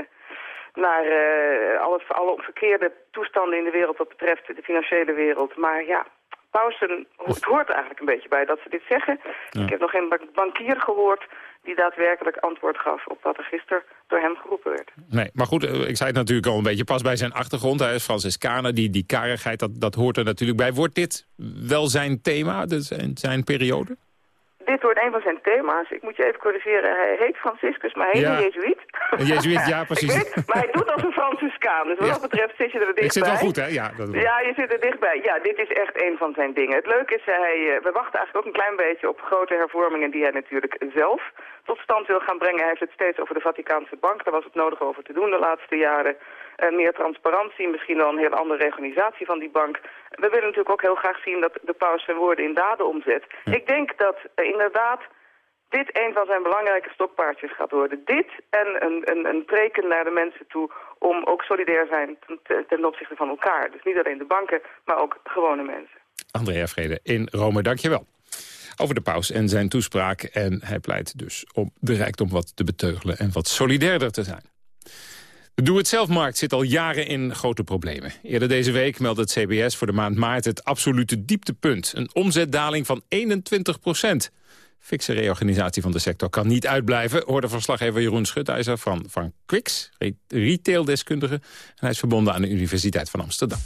naar uh, alle, alle verkeerde toestanden in de wereld wat betreft de financiële wereld. Maar ja, pausen, het hoort eigenlijk een beetje bij dat ze dit zeggen. Ik heb nog geen bankier gehoord die daadwerkelijk antwoord gaf op wat er gisteren door hem geroepen werd. Nee, maar goed, eh, ik zei het natuurlijk al een beetje pas bij zijn achtergrond. Hij is Franciscaner, die, die karigheid, dat, dat hoort er natuurlijk bij. Wordt dit wel zijn thema, zijn, zijn periode? Dit wordt een van zijn thema's. Ik moet je even corrigeren. Hij heet Franciscus, maar hij heet een jezuïet. Een jezuïet, ja, precies. Weet, maar hij doet als een Franciscaan. Dus wat dat betreft zit je er dichtbij. Ik zit wel goed, hè? Ja, dat ja, je zit er dichtbij. Ja, dit is echt een van zijn dingen. Het leuke is, hij, eh, we wachten eigenlijk ook een klein beetje op grote hervormingen die hij natuurlijk zelf tot stand wil gaan brengen. Hij heeft het steeds over de Vaticaanse bank. Daar was het nodig over te doen de laatste jaren. Uh, meer transparantie, misschien wel een heel andere organisatie van die bank. We willen natuurlijk ook heel graag zien dat de paus zijn woorden in daden omzet. Ik denk dat uh, inderdaad dit een van zijn belangrijke stokpaardjes gaat worden. Dit en een, een, een preken naar de mensen toe om ook solidair zijn ten, ten opzichte van elkaar. Dus niet alleen de banken, maar ook gewone mensen. Andrea Vrede in Rome, dankjewel. Over de paus en zijn toespraak. En hij pleit dus om de rijkdom wat te beteugelen en wat solidairder te zijn. De doe-het-zelfmarkt zit al jaren in grote problemen. Eerder deze week meldde het CBS voor de maand maart het absolute dieptepunt. Een omzetdaling van 21 procent. Fikse reorganisatie van de sector kan niet uitblijven... hoorde verslaggever Jeroen Schutijzer van, van Quix, retaildeskundige. En hij is verbonden aan de Universiteit van Amsterdam.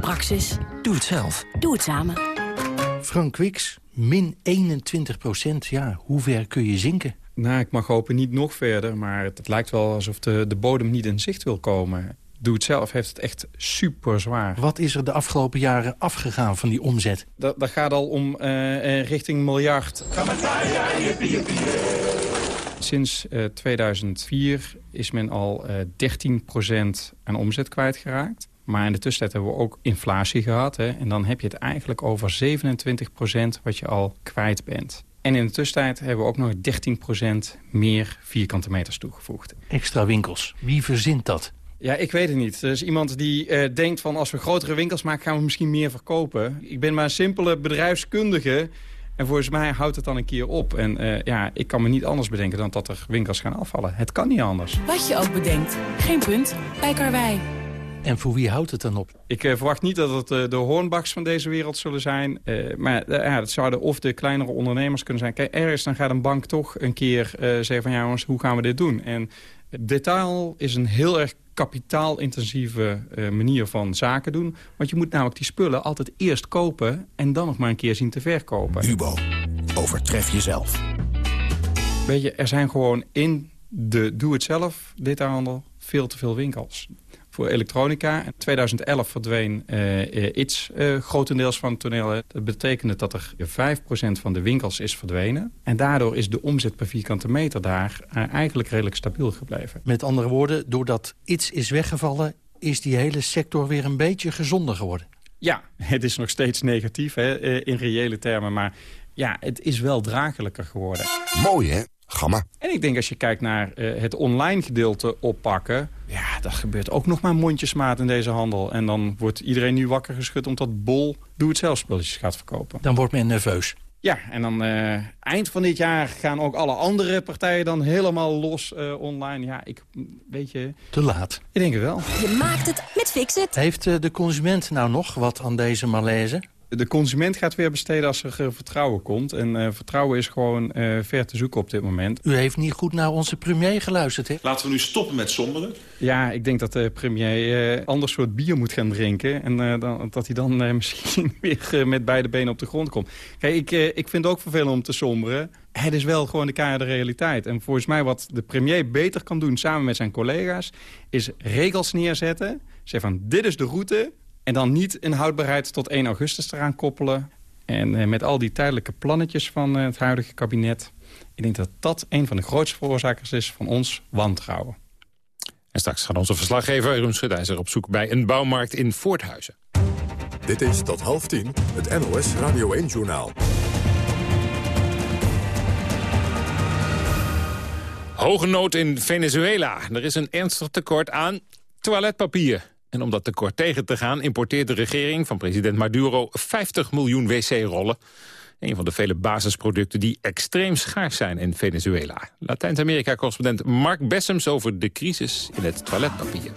Praxis. Doe het zelf. Doe het samen. Frank Quix, min 21 procent. Ja, hoe ver kun je zinken? Nou, ik mag hopen niet nog verder, maar het, lijkt wel alsof de, de bodem niet in zicht wil komen. Doe het zelf heeft het echt super zwaar. Wat is er de afgelopen jaren afgegaan van die omzet? Dat, dat gaat al om uh, richting miljard. Sinds uh, eh, 2004 is men al uh, 13% aan omzet kwijtgeraakt. Maar in de tussentijd hebben we ook inflatie gehad. Hè? En dan heb je het eigenlijk over 27% wat je al kwijt bent. En in de tussentijd hebben we ook nog 13% meer vierkante meters toegevoegd. Extra winkels. Wie verzint dat? Ja, ik weet het niet. Er is iemand die uh, denkt van als we grotere winkels maken... gaan we misschien meer verkopen. Ik ben maar een simpele bedrijfskundige... En volgens mij houdt het dan een keer op. En uh, ja, ik kan me niet anders bedenken dan dat er winkels gaan afvallen. Het kan niet anders. Wat je ook bedenkt. Geen punt. Bij Karwei. En voor wie houdt het dan op? Ik uh, verwacht niet dat het uh, de hoornbaks van deze wereld zullen zijn. Uh, maar ja, het zouden of de kleinere ondernemers kunnen zijn. Kijk, ergens dan gaat een bank toch een keer zeggen van... ja jongens, hoe gaan we dit doen? En detail is een heel erg kapitaalintensieve manier van zaken doen. Want je moet namelijk die spullen altijd eerst kopen... en dan nog maar een keer zien te verkopen. Hubo, overtref jezelf. Weet je, er zijn gewoon in de doe-het-zelf detailhandel veel te veel winkels voor elektronica. In 2011 verdween uh, iets uh, grotendeels van het toneel. Dat betekende dat er 5% van de winkels is verdwenen. En daardoor is de omzet per vierkante meter daar eigenlijk redelijk stabiel gebleven. Met andere woorden, doordat iets is weggevallen... is die hele sector weer een beetje gezonder geworden. Ja, het is nog steeds negatief hè, in reële termen. Maar ja, het is wel draaglijker geworden. Mooi, hè? Gamma. En ik denk als je kijkt naar uh, het online gedeelte oppakken... ja, dat gebeurt ook nog maar mondjesmaat in deze handel. En dan wordt iedereen nu wakker geschud omdat Bol doe-het-zelf spulletjes gaat verkopen. Dan wordt men nerveus. Ja, en dan uh, eind van dit jaar gaan ook alle andere partijen dan helemaal los uh, online. Ja, ik weet je... Te laat. Ik denk het wel. Je maakt het met Fixit. Heeft de consument nou nog wat aan deze malaise? De consument gaat weer besteden als er uh, vertrouwen komt. En uh, vertrouwen is gewoon uh, ver te zoeken op dit moment. U heeft niet goed naar onze premier geluisterd, hè? Laten we nu stoppen met somberen. Ja, ik denk dat de premier ander soort bier moet gaan drinken. En dan, dat hij dan misschien weer met beide benen op de grond komt. Kijk, ik, ik vind het ook vervelend om te somberen. Het is wel gewoon de keiharde realiteit. En volgens mij wat de premier beter kan doen samen met zijn collega's... is regels neerzetten. Zeggen van, dit is de route en dan niet een houdbaarheid tot 1 augustus eraan koppelen. En eh, met al die tijdelijke plannetjes van eh, het huidige kabinet... ik denk dat dat een van de grootste veroorzakers is van ons wantrouwen. En straks gaat onze verslaggever Jeroen Schudijzer op zoek bij een bouwmarkt in Voorthuizen. Dit is tot half tien het NOS Radio 1-journaal. Hoge nood in Venezuela. Er is een ernstig tekort aan toiletpapier. En om dat tekort tegen te gaan importeert de regering van president Maduro 50 miljoen wc-rollen. Een van de vele basisproducten die extreem schaars zijn in Venezuela. Latijns-Amerika-correspondent Mark Bessems over de crisis in het toiletpapier.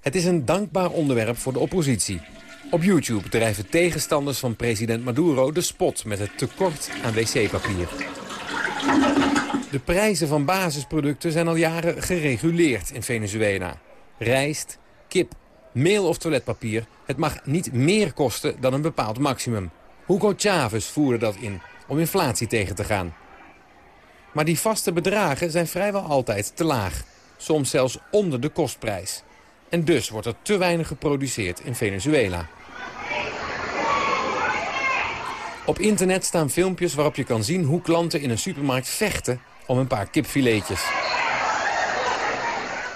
Het is een dankbaar onderwerp voor de oppositie. Op YouTube drijven tegenstanders van president Maduro de spot met het tekort aan wc-papier. De prijzen van basisproducten zijn al jaren gereguleerd in Venezuela. Rijst, kip, meel of toiletpapier. Het mag niet meer kosten dan een bepaald maximum. Hugo Chavez voerde dat in om inflatie tegen te gaan. Maar die vaste bedragen zijn vrijwel altijd te laag. Soms zelfs onder de kostprijs. En dus wordt er te weinig geproduceerd in Venezuela. Op internet staan filmpjes waarop je kan zien hoe klanten in een supermarkt vechten om een paar kipfiletjes.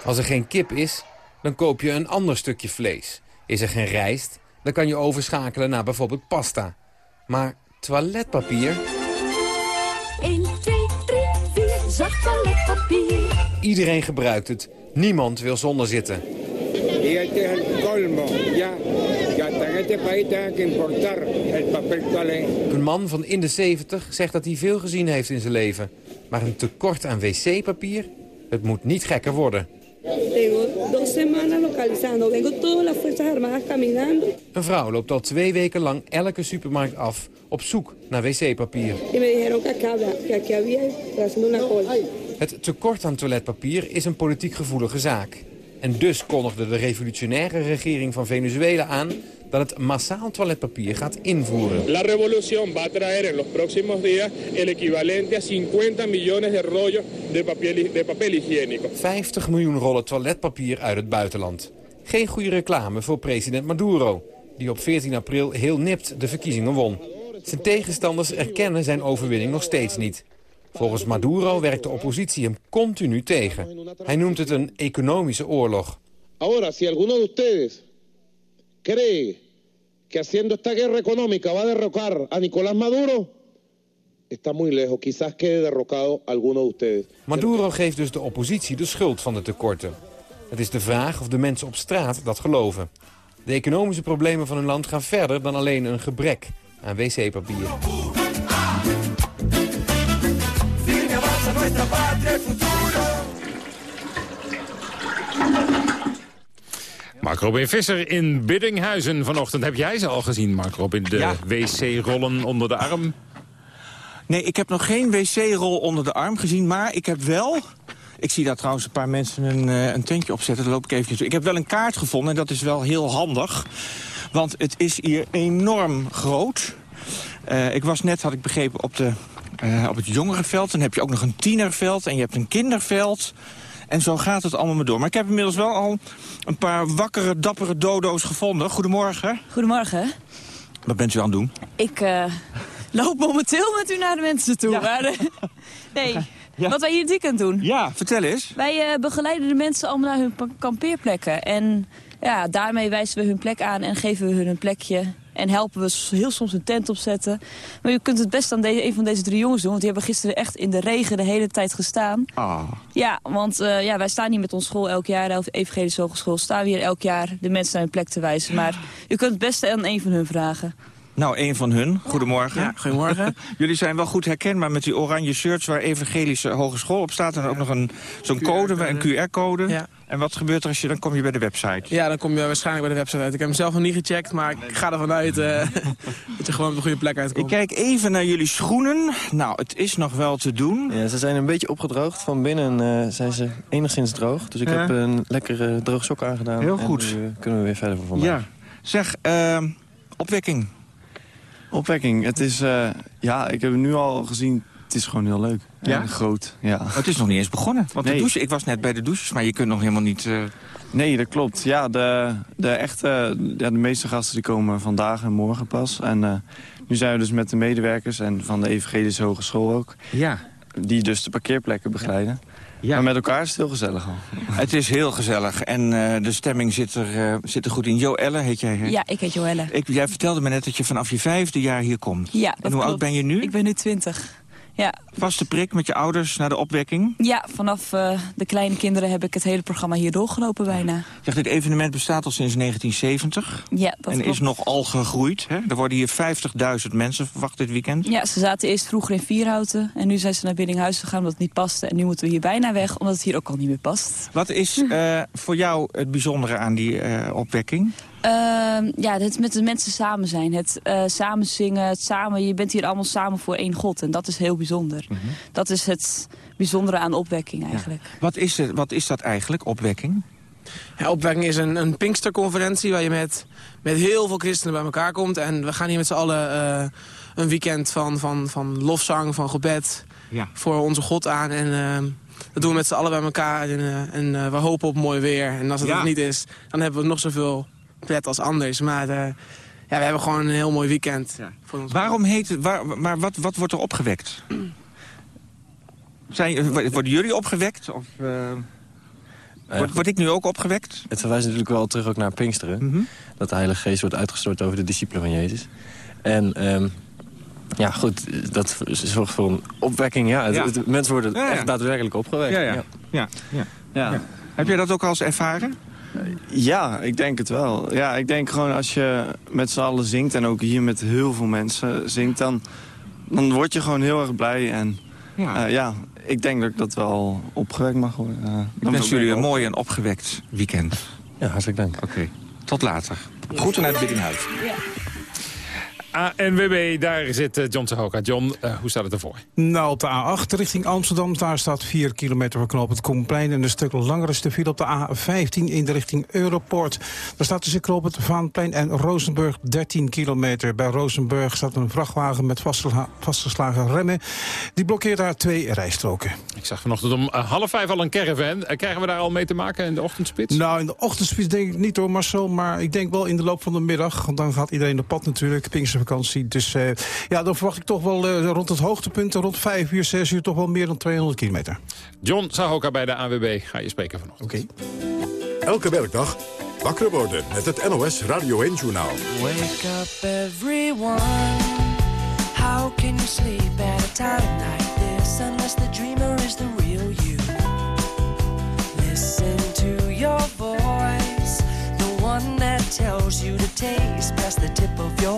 Als er geen kip is, dan koop je een ander stukje vlees. Is er geen rijst, dan kan je overschakelen naar bijvoorbeeld pasta. Maar toiletpapier... 1, 2, 3, 4, zacht toiletpapier. Iedereen gebruikt het. Niemand wil zonder zitten. Een man van in de 70 zegt dat hij veel gezien heeft in zijn leven. Maar een tekort aan wc-papier, het moet niet gekker worden. Een vrouw loopt al twee weken lang elke supermarkt af op zoek naar wc-papier. Het tekort aan toiletpapier is een politiek gevoelige zaak. En dus kondigde de revolutionaire regering van Venezuela aan dat het massaal toiletpapier gaat invoeren. La revolución va a traer en los próximos días el equivalente a 50 millones de rollos de papel, de papel higiénico. 50 miljoen rollen toiletpapier uit het buitenland. Geen goede reclame voor president Maduro, die op 14 april heel nipt de verkiezingen won. Zijn tegenstanders erkennen zijn overwinning nog steeds niet. Volgens Maduro werkt de oppositie hem continu tegen. Hij noemt het een economische oorlog. Ahora, si alguno de ustedes cree que haciendo esta guerra económica va a derrocar a Nicolás Maduro, está muy lejos. Quizás quede derrocado alguno de ustedes. Maduro geeft dus de oppositie de schuld van de tekorten. Het is de vraag of de mensen op straat dat geloven. De economische problemen van hun land gaan verder dan alleen een gebrek aan wc-papier. Mark Robin Visser in Biddinghuizen vanochtend. Heb jij ze al gezien, Mark Robin? De wc-rollen onder de arm? Nee, ik heb nog geen wc-rol onder de arm gezien, maar ik heb wel... Ik zie daar trouwens een paar mensen een, eh, een tentje opzetten. Daar loop ik even toe. Ik heb wel een kaart gevonden en dat is wel heel handig. Want het is hier enorm groot. Uh, ik was net, had ik begrepen, op, de, uh, op het jongerenveld. Dan heb je ook nog een tienerveld en je hebt een kinderveld. En zo gaat het allemaal maar door. Maar ik heb inmiddels wel al een paar wakkere, dappere dodo's gevonden. Goedemorgen. Goedemorgen. Wat bent u aan het doen? Ik uh, loop momenteel met u naar de mensen toe. Ja. Maar, uh, nee, ja. wat wij hier het weekend doen. Ja, vertel eens. Wij uh, begeleiden de mensen allemaal naar hun kampeerplekken. En ja, daarmee wijzen we hun plek aan en geven we hun een plekje en helpen we heel soms een tent opzetten. Maar je kunt het best aan deze, een van deze drie jongens doen. Want die hebben gisteren echt in de regen de hele tijd gestaan. Ah. Ja, want uh, ja, wij staan hier met ons school elk jaar. De Evangelische Hogeschool staan we hier elk jaar de mensen naar hun plek te wijzen. Maar je kunt het beste aan een van hun vragen. Nou, een van hun. Goedemorgen. Ja, goedemorgen. Jullie zijn wel goed herkenbaar met die oranje shirts... waar Evangelische Hogeschool op staat. En ook nog een zo'n code, een QR-code. Ja. En wat gebeurt er als je... dan kom je bij de website? Ja, dan kom je waarschijnlijk bij de website uit. Ik heb hem zelf nog niet gecheckt, maar ik ga ervan uit eh, dat je gewoon op de goede plek uitkomt. Ik kijk even naar jullie schoenen. Nou, het is nog wel te doen. Ja, ze zijn een beetje opgedroogd. Van binnen eh, zijn ze enigszins droog. Dus ik Ja. heb een lekkere droog sok aangedaan. Heel En goed. nu, eh, kunnen we weer verder voor mij. Ja. Zeg, ehm, opwekking. Opwekking. Het is, eh, ja, ik heb nu al gezien. Het is gewoon heel leuk. Ja? En groot, ja. Het is nog niet eens begonnen. Want de douche, ik was net bij de douches, maar je kunt nog helemaal niet... eh, Nee, dat klopt. Ja, de, de, echte, ja, de meeste gasten die komen vandaag en morgen pas. En eh, nu zijn we dus met de medewerkers en van de Evangelische Hogeschool ook. Ja. Die dus de parkeerplekken begeleiden. Ja. Maar met elkaar is het heel gezellig al. Het is heel gezellig en eh, de stemming zit er, eh, zit er goed in. Joelle heet jij, hè? Ja, ik heet Joelle. Ik, jij vertelde me net dat je vanaf je vijfde jaar hier komt. Ja, en hoe oud ben je nu? Ik ben nu 20. Ja, Vaste prik met je ouders naar de opwekking. ja vanaf eh, de kleine kinderen heb ik het hele programma hier doorgelopen bijna. Zeg, dit evenement bestaat al sinds 1970. Ja, dat en klopt. is nogal gegroeid. Hè? Er worden hier 50.000 mensen verwacht dit weekend. Ja, ze zaten eerst vroeger in Vierhouten en nu zijn ze naar Biddinghuis gegaan omdat het niet paste. En nu moeten we hier bijna weg omdat het hier ook al niet meer past. Wat is eh, voor jou het bijzondere aan die eh, opwekking? Ehm, ja, het met de mensen samen zijn. Het eh, samen zingen, het samen, je bent hier allemaal samen voor één God. En dat is heel bijzonder. Mhm. Dat is het bijzondere aan opwekking eigenlijk. Wat is, het, wat is dat eigenlijk, opwekking? Ja, opwekking is een, een Pinksterconferentie waar je met, met heel veel christenen bij elkaar komt. En we gaan hier met z'n allen eh, een weekend van, van, van lofzang, van gebed Ja. voor onze God aan. En eh, dat doen we met z'n allen bij elkaar. En, eh, en eh, we hopen op mooi weer. En als het Ja. nog niet is, dan hebben we nog zoveel pret als anders. Maar eh, ja, we hebben gewoon een heel mooi weekend. Voor ons. Waarom heet het, waar, maar wat, wat wordt er opgewekt? Zijn, worden jullie opgewekt? Of, eh, word, word ik nu ook opgewekt? Het verwijst natuurlijk wel terug ook naar Pinksteren. Mhm. Dat de Heilige Geest wordt uitgestort over de discipelen van Jezus. En ehm, ja, goed, dat zorgt voor een opwekking. Ja, het- Ja. het- mensen worden Ja, ja. echt daadwerkelijk opgewekt. Ja, ja. Ja, ja. Ja. Heb jij dat ook al eens ervaren? Ja, ik denk het wel. Ja, ik denk gewoon als je met z'n allen zingt... en ook hier met heel veel mensen zingt... dan, dan word je gewoon heel erg blij. En Ja. ja, ja ik denk dat ik dat wel opgewekt mag worden. Ja, Ik dan wens jullie een mooi en opgewekt weekend. Ja, hartelijk dank. Oké, tot later. Groeten uit Biddinghuis. ANWB, daar zit eh, John Tehoka. John, eh, hoe staat het ervoor? Nou, op de A8 richting Amsterdam, daar staat 4 kilometer voor knooppunt Koenplein. En een stuk langer is de file op de A15 in de richting Europort. Daar staat tussen knooppunt Vaanplein en Rozenburg 13 kilometer. Bij Rozenburg staat een vrachtwagen met vastgeslagen remmen. Die blokkeert daar twee rijstroken. Ik zag vanochtend om eh, half vijf al een caravan. Krijgen we daar al mee te maken in de ochtendspits? Nou, in de ochtendspits denk ik niet hoor Marcel, maar ik denk wel in de loop van de middag. Want dan gaat iedereen op pad natuurlijk, Pinkstervakantie. Dus eh, ja, dan verwacht ik toch wel eh, rond het hoogtepunt, rond 5 uur, 6 uur, toch wel meer dan 200 kilometer. John Sahoka bij de ANWB. Ga je spreken vanochtend. Oké. Elke werkdag wakker worden met het NOS Radio 1-journaal. Wake up everyone. How can you sleep at a time like this unless the dreamer is the real you? Listen to your voice, the one that tells you to taste past the tip of your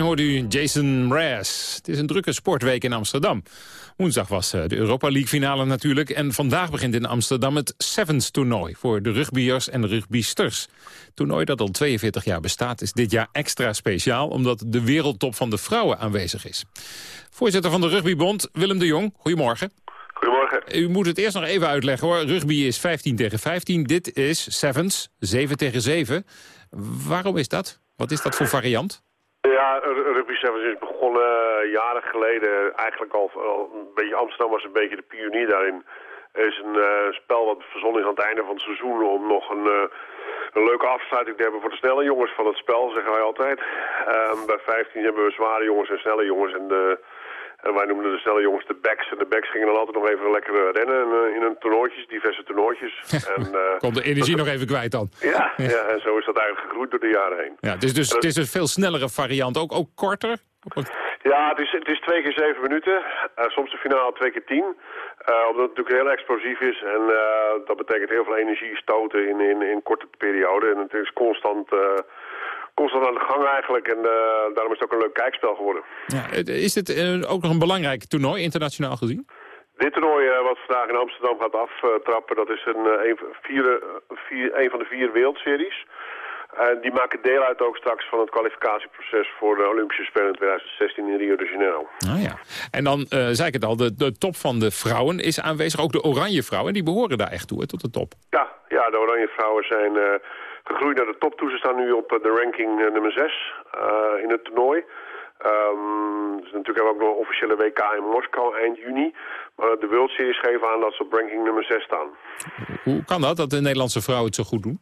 Hoorde u Jason Mraz. Het is een drukke sportweek in Amsterdam. Woensdag was eh, de Europa League finale natuurlijk. En vandaag begint in Amsterdam het Sevens toernooi... voor de rugbyers en rugbysters. Het toernooi dat al 42 jaar bestaat is dit jaar extra speciaal... omdat de wereldtop van de vrouwen aanwezig is. Voorzitter van de Rugbybond, Willem de Jong, goedemorgen. Goedemorgen. U moet het eerst nog even uitleggen hoor. Rugby is 15 tegen 15. Dit is Sevens, 7 tegen 7. Waarom is dat? Wat is dat voor variant? Ja, Rugby Sevens is begonnen eh, jaren geleden. Eigenlijk al, een beetje Amsterdam was een beetje de pionier daarin. Het is een eh, spel wat verzonnen is aan het einde van het seizoen om nog een, eh, een leuke afsluiting te hebben voor de snelle jongens van het spel, zeggen wij altijd. Ehm, bij 15 hebben we zware jongens en snelle jongens en de... En wij noemden de snelle jongens de backs. En de backs gingen dan altijd nog even lekker eh, rennen in, eh, in een toernooitjes, diverse toernooitjes. en, eh, Komt de energie nog even kwijt dan. ja, ja, en zo is dat eigenlijk gegroeid door de jaren heen. Ja, het is dus, het is een veel snellere variant. Ook, ook korter? Ja, het is, het is twee keer zeven minuten. Soms de finale twee keer tien. Omdat het natuurlijk heel explosief is. En dat betekent heel veel energie stoten in, in, in korte periode. En het is constant, constant aan de gang eigenlijk. En eh, daarom is het ook een leuk kijkspel geworden. Ja, is dit eh, ook nog een belangrijk toernooi, internationaal gezien? Dit toernooi eh, wat vandaag in Amsterdam gaat aftrappen, dat is een, een, van vier, vier, een van de vier wereldseries. En die maken deel uit ook straks van het kwalificatieproces voor de Olympische Spelen in 2016 in Rio de Janeiro. Ah ja. En dan zei ik het al, de, de top van de vrouwen is aanwezig. Ook de oranje vrouwen, die behoren daar echt toe, hè, tot de top. Ja, ja de Oranje Vrouwen zijn gegroeid naar de top toe. Ze staan nu op eh, de ranking eh, nummer 6 in het toernooi. Dus natuurlijk hebben we ook nog een officiële WK in Moskou eind juni. Maar de World Series geven aan dat ze op ranking nummer 6 staan. Hoe kan dat, dat de Nederlandse vrouwen het zo goed doen?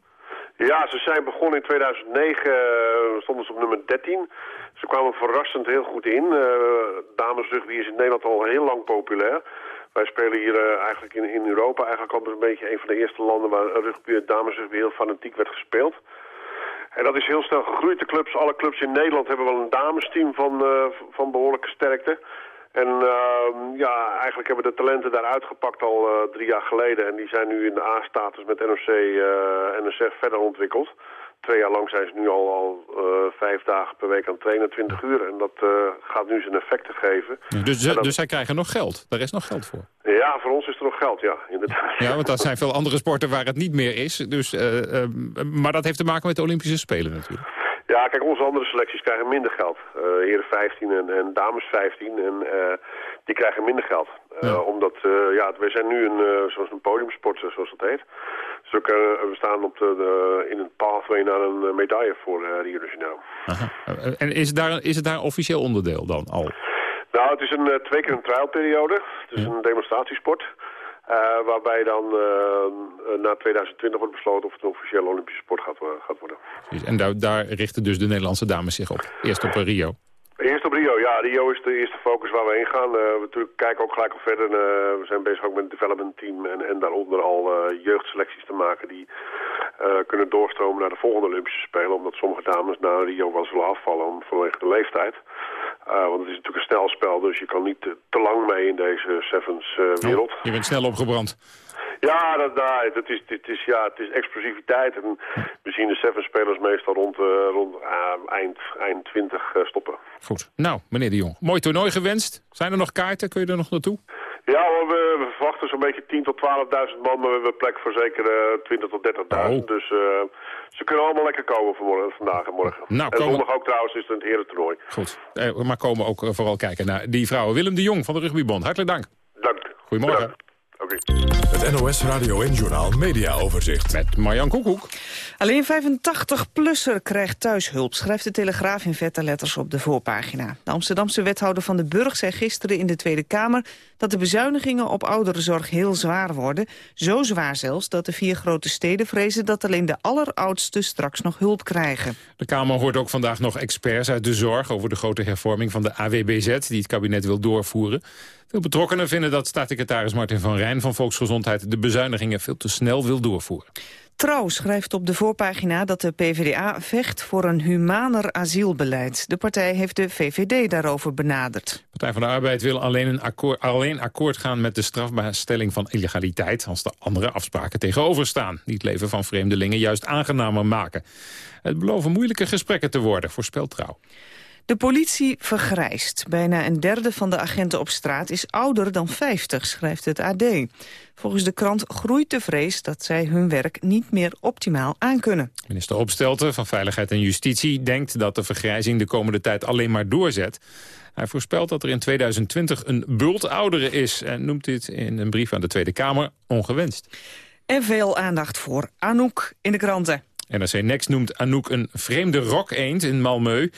Ja, ze zijn begonnen in 2009, eh, stonden ze op nummer 13. Ze kwamen verrassend heel goed in. Uh, damesrugby is in Nederland al heel lang populair. Wij spelen hier eh, eigenlijk in, in Europa eigenlijk al een beetje een van de eerste landen waar rugby, damesrugby heel fanatiek werd gespeeld. En dat is heel snel gegroeid. De clubs, alle clubs in Nederland hebben wel een damesteam van, eh, van behoorlijke sterkte. En ehm, ja, eigenlijk hebben de talenten daar uitgepakt al eh, drie jaar geleden. En die zijn nu in de A-status met NOC en NSF verder ontwikkeld. Twee jaar lang zijn ze nu al, al eh, vijf dagen per week aan het trainen, 20 uur. En dat eh, gaat nu zijn effecten geven. Dus, dat- dus zij krijgen nog geld. Daar is nog geld voor. Ja, voor ons is er nog geld, ja, inderdaad. Ja, want er zijn veel andere sporten waar het niet meer is. Dus, eh, maar dat heeft te maken met de Olympische Spelen natuurlijk. Ja, kijk, onze andere selecties krijgen minder geld. Heren 15 en, en dames 15. En die krijgen minder geld. Omdat, ja, wij zijn nu een, zoals een podiumsport, zoals dat heet. Dus we, staan op de, de- in een pathway naar een eh, medaille voor eh, Rio de Janeiro. Eh, En is het, daar, is het daar officieel onderdeel dan al? Nou, het is een, eh, twee keer een trialperiode. Het is een demonstratiesport. eh, waarbij dan eh, eh, na 2020 wordt besloten of het een officiële Olympische sport gaat, wo- gaat worden. En daar, daar richten dus de Nederlandse dames zich op. Eerst op eh, Rio. Eerst op Rio, ja. Rio is de eerste focus waar we heen gaan. Eh, we natuurlijk kijken ook gelijk al verder. Eh, we zijn bezig ook met het development team en, en daaronder al eh, jeugdselecties te maken die kunnen doorstromen naar de volgende Olympische Spelen. Omdat sommige dames naar Rio wel zullen afvallen om, vanwege de leeftijd. Eh, want het is natuurlijk een snel spel, dus je kan niet te, te lang mee in deze Sevens eh, wereld. Je bent snel opgebrand. Ja, dat, nou, dat is, dit is, ja, het is explosiviteit. En we zien de Sevens-spelers meestal rond, eh, rond eh, eind, eind 20 eh, stoppen. Goed. Nou, meneer de Jong. Mooi toernooi gewenst. Zijn er nog kaarten? Kun je er nog naartoe? Ja, we, verwachten zo'n beetje 10.000 tot 12.000 man, maar we hebben plek voor zeker eh 20.000 tot 30.000. Dus eh, ze kunnen allemaal lekker komen vanmorgen, vandaag en morgen. Nou, en komen- zondag ook trouwens is het een herentoernooi. Goed. Eh, maar komen ook eh, vooral kijken naar die vrouwen. Willem de Jong van de Rugbybond. Hartelijk dank. Dank. Goedemorgen. Het NOS Radio en Journaal Media Overzicht. Met Marjan Koekoek. Alleen 85-plusser krijgt thuishulp, schrijft de Telegraaf in vette letters op de voorpagina. De Amsterdamse wethouder van de Burg zei gisteren in de Tweede Kamer... dat de bezuinigingen op ouderenzorg heel zwaar worden. Zo zwaar zelfs dat de vier grote steden vrezen... dat alleen de alleroudsten straks nog hulp krijgen. De Kamer hoort ook vandaag nog experts uit de zorg... over de grote hervorming van de AWBZ die het kabinet wil doorvoeren. Veel betrokkenen vinden dat staatssecretaris Martin van Rijn van Volksgezondheid... de bezuinigingen veel te snel wil doorvoeren. Trouw schrijft op de voorpagina dat de PvdA vecht voor een humaner asielbeleid. De partij heeft de VVD daarover benaderd. Partij van de Arbeid wil alleen, een akkoord, alleen akkoord gaan met de strafbaarstelling van illegaliteit... als de andere afspraken tegenover staan. Die het leven van vreemdelingen juist aangenamer maken. Het beloven moeilijke gesprekken te worden, voorspelt Trouw. De politie vergrijst. Bijna een derde van de agenten op straat is ouder dan 50, schrijft het AD. Volgens de krant groeit de vrees dat zij hun werk niet meer optimaal aankunnen. Minister Opstelten van Veiligheid en Justitie denkt dat de vergrijzing de komende tijd alleen maar doorzet. Hij voorspelt dat er in 2020 een bult ouderen is en noemt dit in een brief aan de Tweede Kamer ongewenst. En veel aandacht voor Anouk in de kranten. NRC Next noemt Anouk een vreemde rock-eend in Malmö.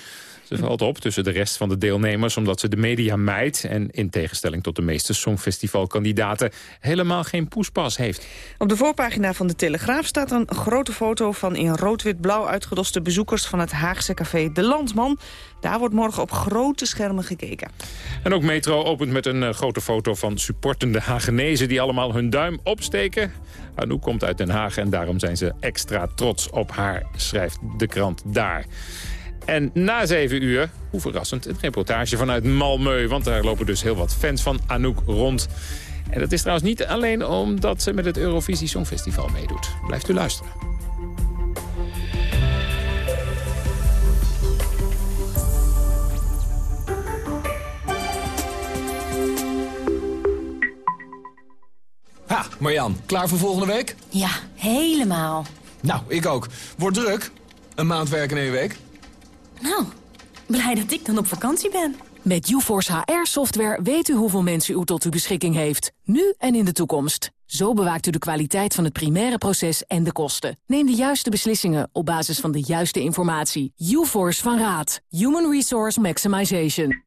Ze valt op tussen de rest van de deelnemers omdat ze de media mijt... en in tegenstelling tot de meeste Songfestivalkandidaten... helemaal geen poespas heeft. Op de voorpagina van de Telegraaf staat een grote foto... van in rood-wit-blauw uitgedoste bezoekers van het Haagse café De Landman. Daar wordt morgen op grote schermen gekeken. En ook Metro opent met een eh, grote foto van supportende Hagenezen... die allemaal hun duim opsteken. Anouk komt uit Den Haag en daarom zijn ze extra trots op haar, schrijft de krant daar. En na zeven uur, hoe verrassend, een reportage vanuit Malmö. Want daar lopen dus heel wat fans van Anouk rond. En dat is trouwens niet alleen omdat ze met het Eurovisie Songfestival meedoet. Blijft u luisteren. Ha, Marjan, klaar voor volgende week? Ja, helemaal. Nou, ik ook. Wordt druk. Een maand werken in één week. Nou, blij dat ik dan op vakantie ben. Met UForce HR-software weet u hoeveel mensen u tot uw beschikking heeft. Nu en in de toekomst. Zo bewaakt u de kwaliteit van het primaire proces en de kosten. Neem de juiste beslissingen op basis van de juiste informatie. UForce van Raad. Human Resource Maximization.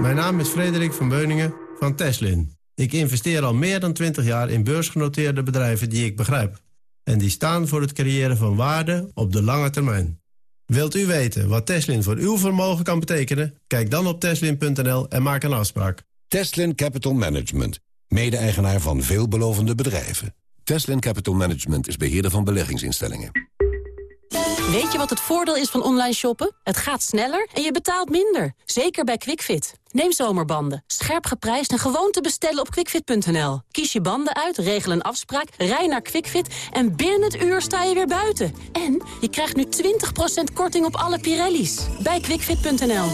Mijn naam is Frederik van Beuningen van Teslin. Ik investeer al meer dan 20 jaar in beursgenoteerde bedrijven die ik begrijp. En die staan voor het creëren van waarde op de lange termijn. Wilt u weten wat Teslin voor uw vermogen kan betekenen? Kijk dan op teslin.nl en maak een afspraak. Teslin Capital Management. Mede-eigenaar van veelbelovende bedrijven. Teslin Capital Management is beheerder van beleggingsinstellingen. Weet je wat het voordeel is van online shoppen? Het gaat sneller en je betaalt minder. Zeker bij QuickFit. Neem zomerbanden. Scherp geprijsd en gewoon te bestellen op quickfit.nl. Kies je banden uit, regel een afspraak, rij naar QuickFit... en binnen het uur sta je weer buiten. En je krijgt nu 20% korting op alle Pirelli's. Bij quickfit.nl.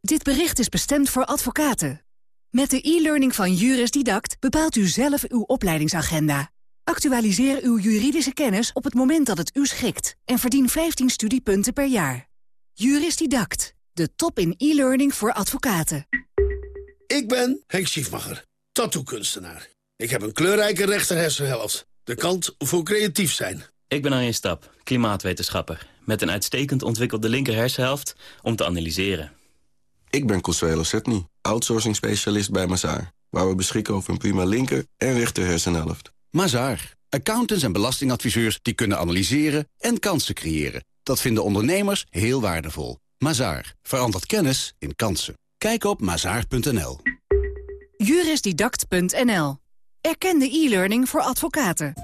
Dit bericht is bestemd voor advocaten. Met de e-learning van Juris Didact bepaalt u zelf uw opleidingsagenda. Actualiseer uw juridische kennis op het moment dat het u schikt... en verdien 15 studiepunten per jaar. Juris Didact, de top in e-learning voor advocaten. Ik ben Henk Schiefmacher, tattoo-kunstenaar. Ik heb een kleurrijke rechterhersenhelft. De kant voor creatief zijn. Ik ben Arjen Stap, klimaatwetenschapper. Met een uitstekend ontwikkelde linkerhersenhelft om te analyseren. Ik ben Consuelo Setny, outsourcing specialist bij Mazaar. Waar we beschikken over een prima linker- en rechter hersenhelft. Mazaar. Accountants en belastingadviseurs die kunnen analyseren en kansen creëren. Dat vinden ondernemers heel waardevol. Mazaar. Verandert kennis in kansen. Kijk op mazaar.nl. Jurisdidact.nl. Erkende e-learning voor advocaten.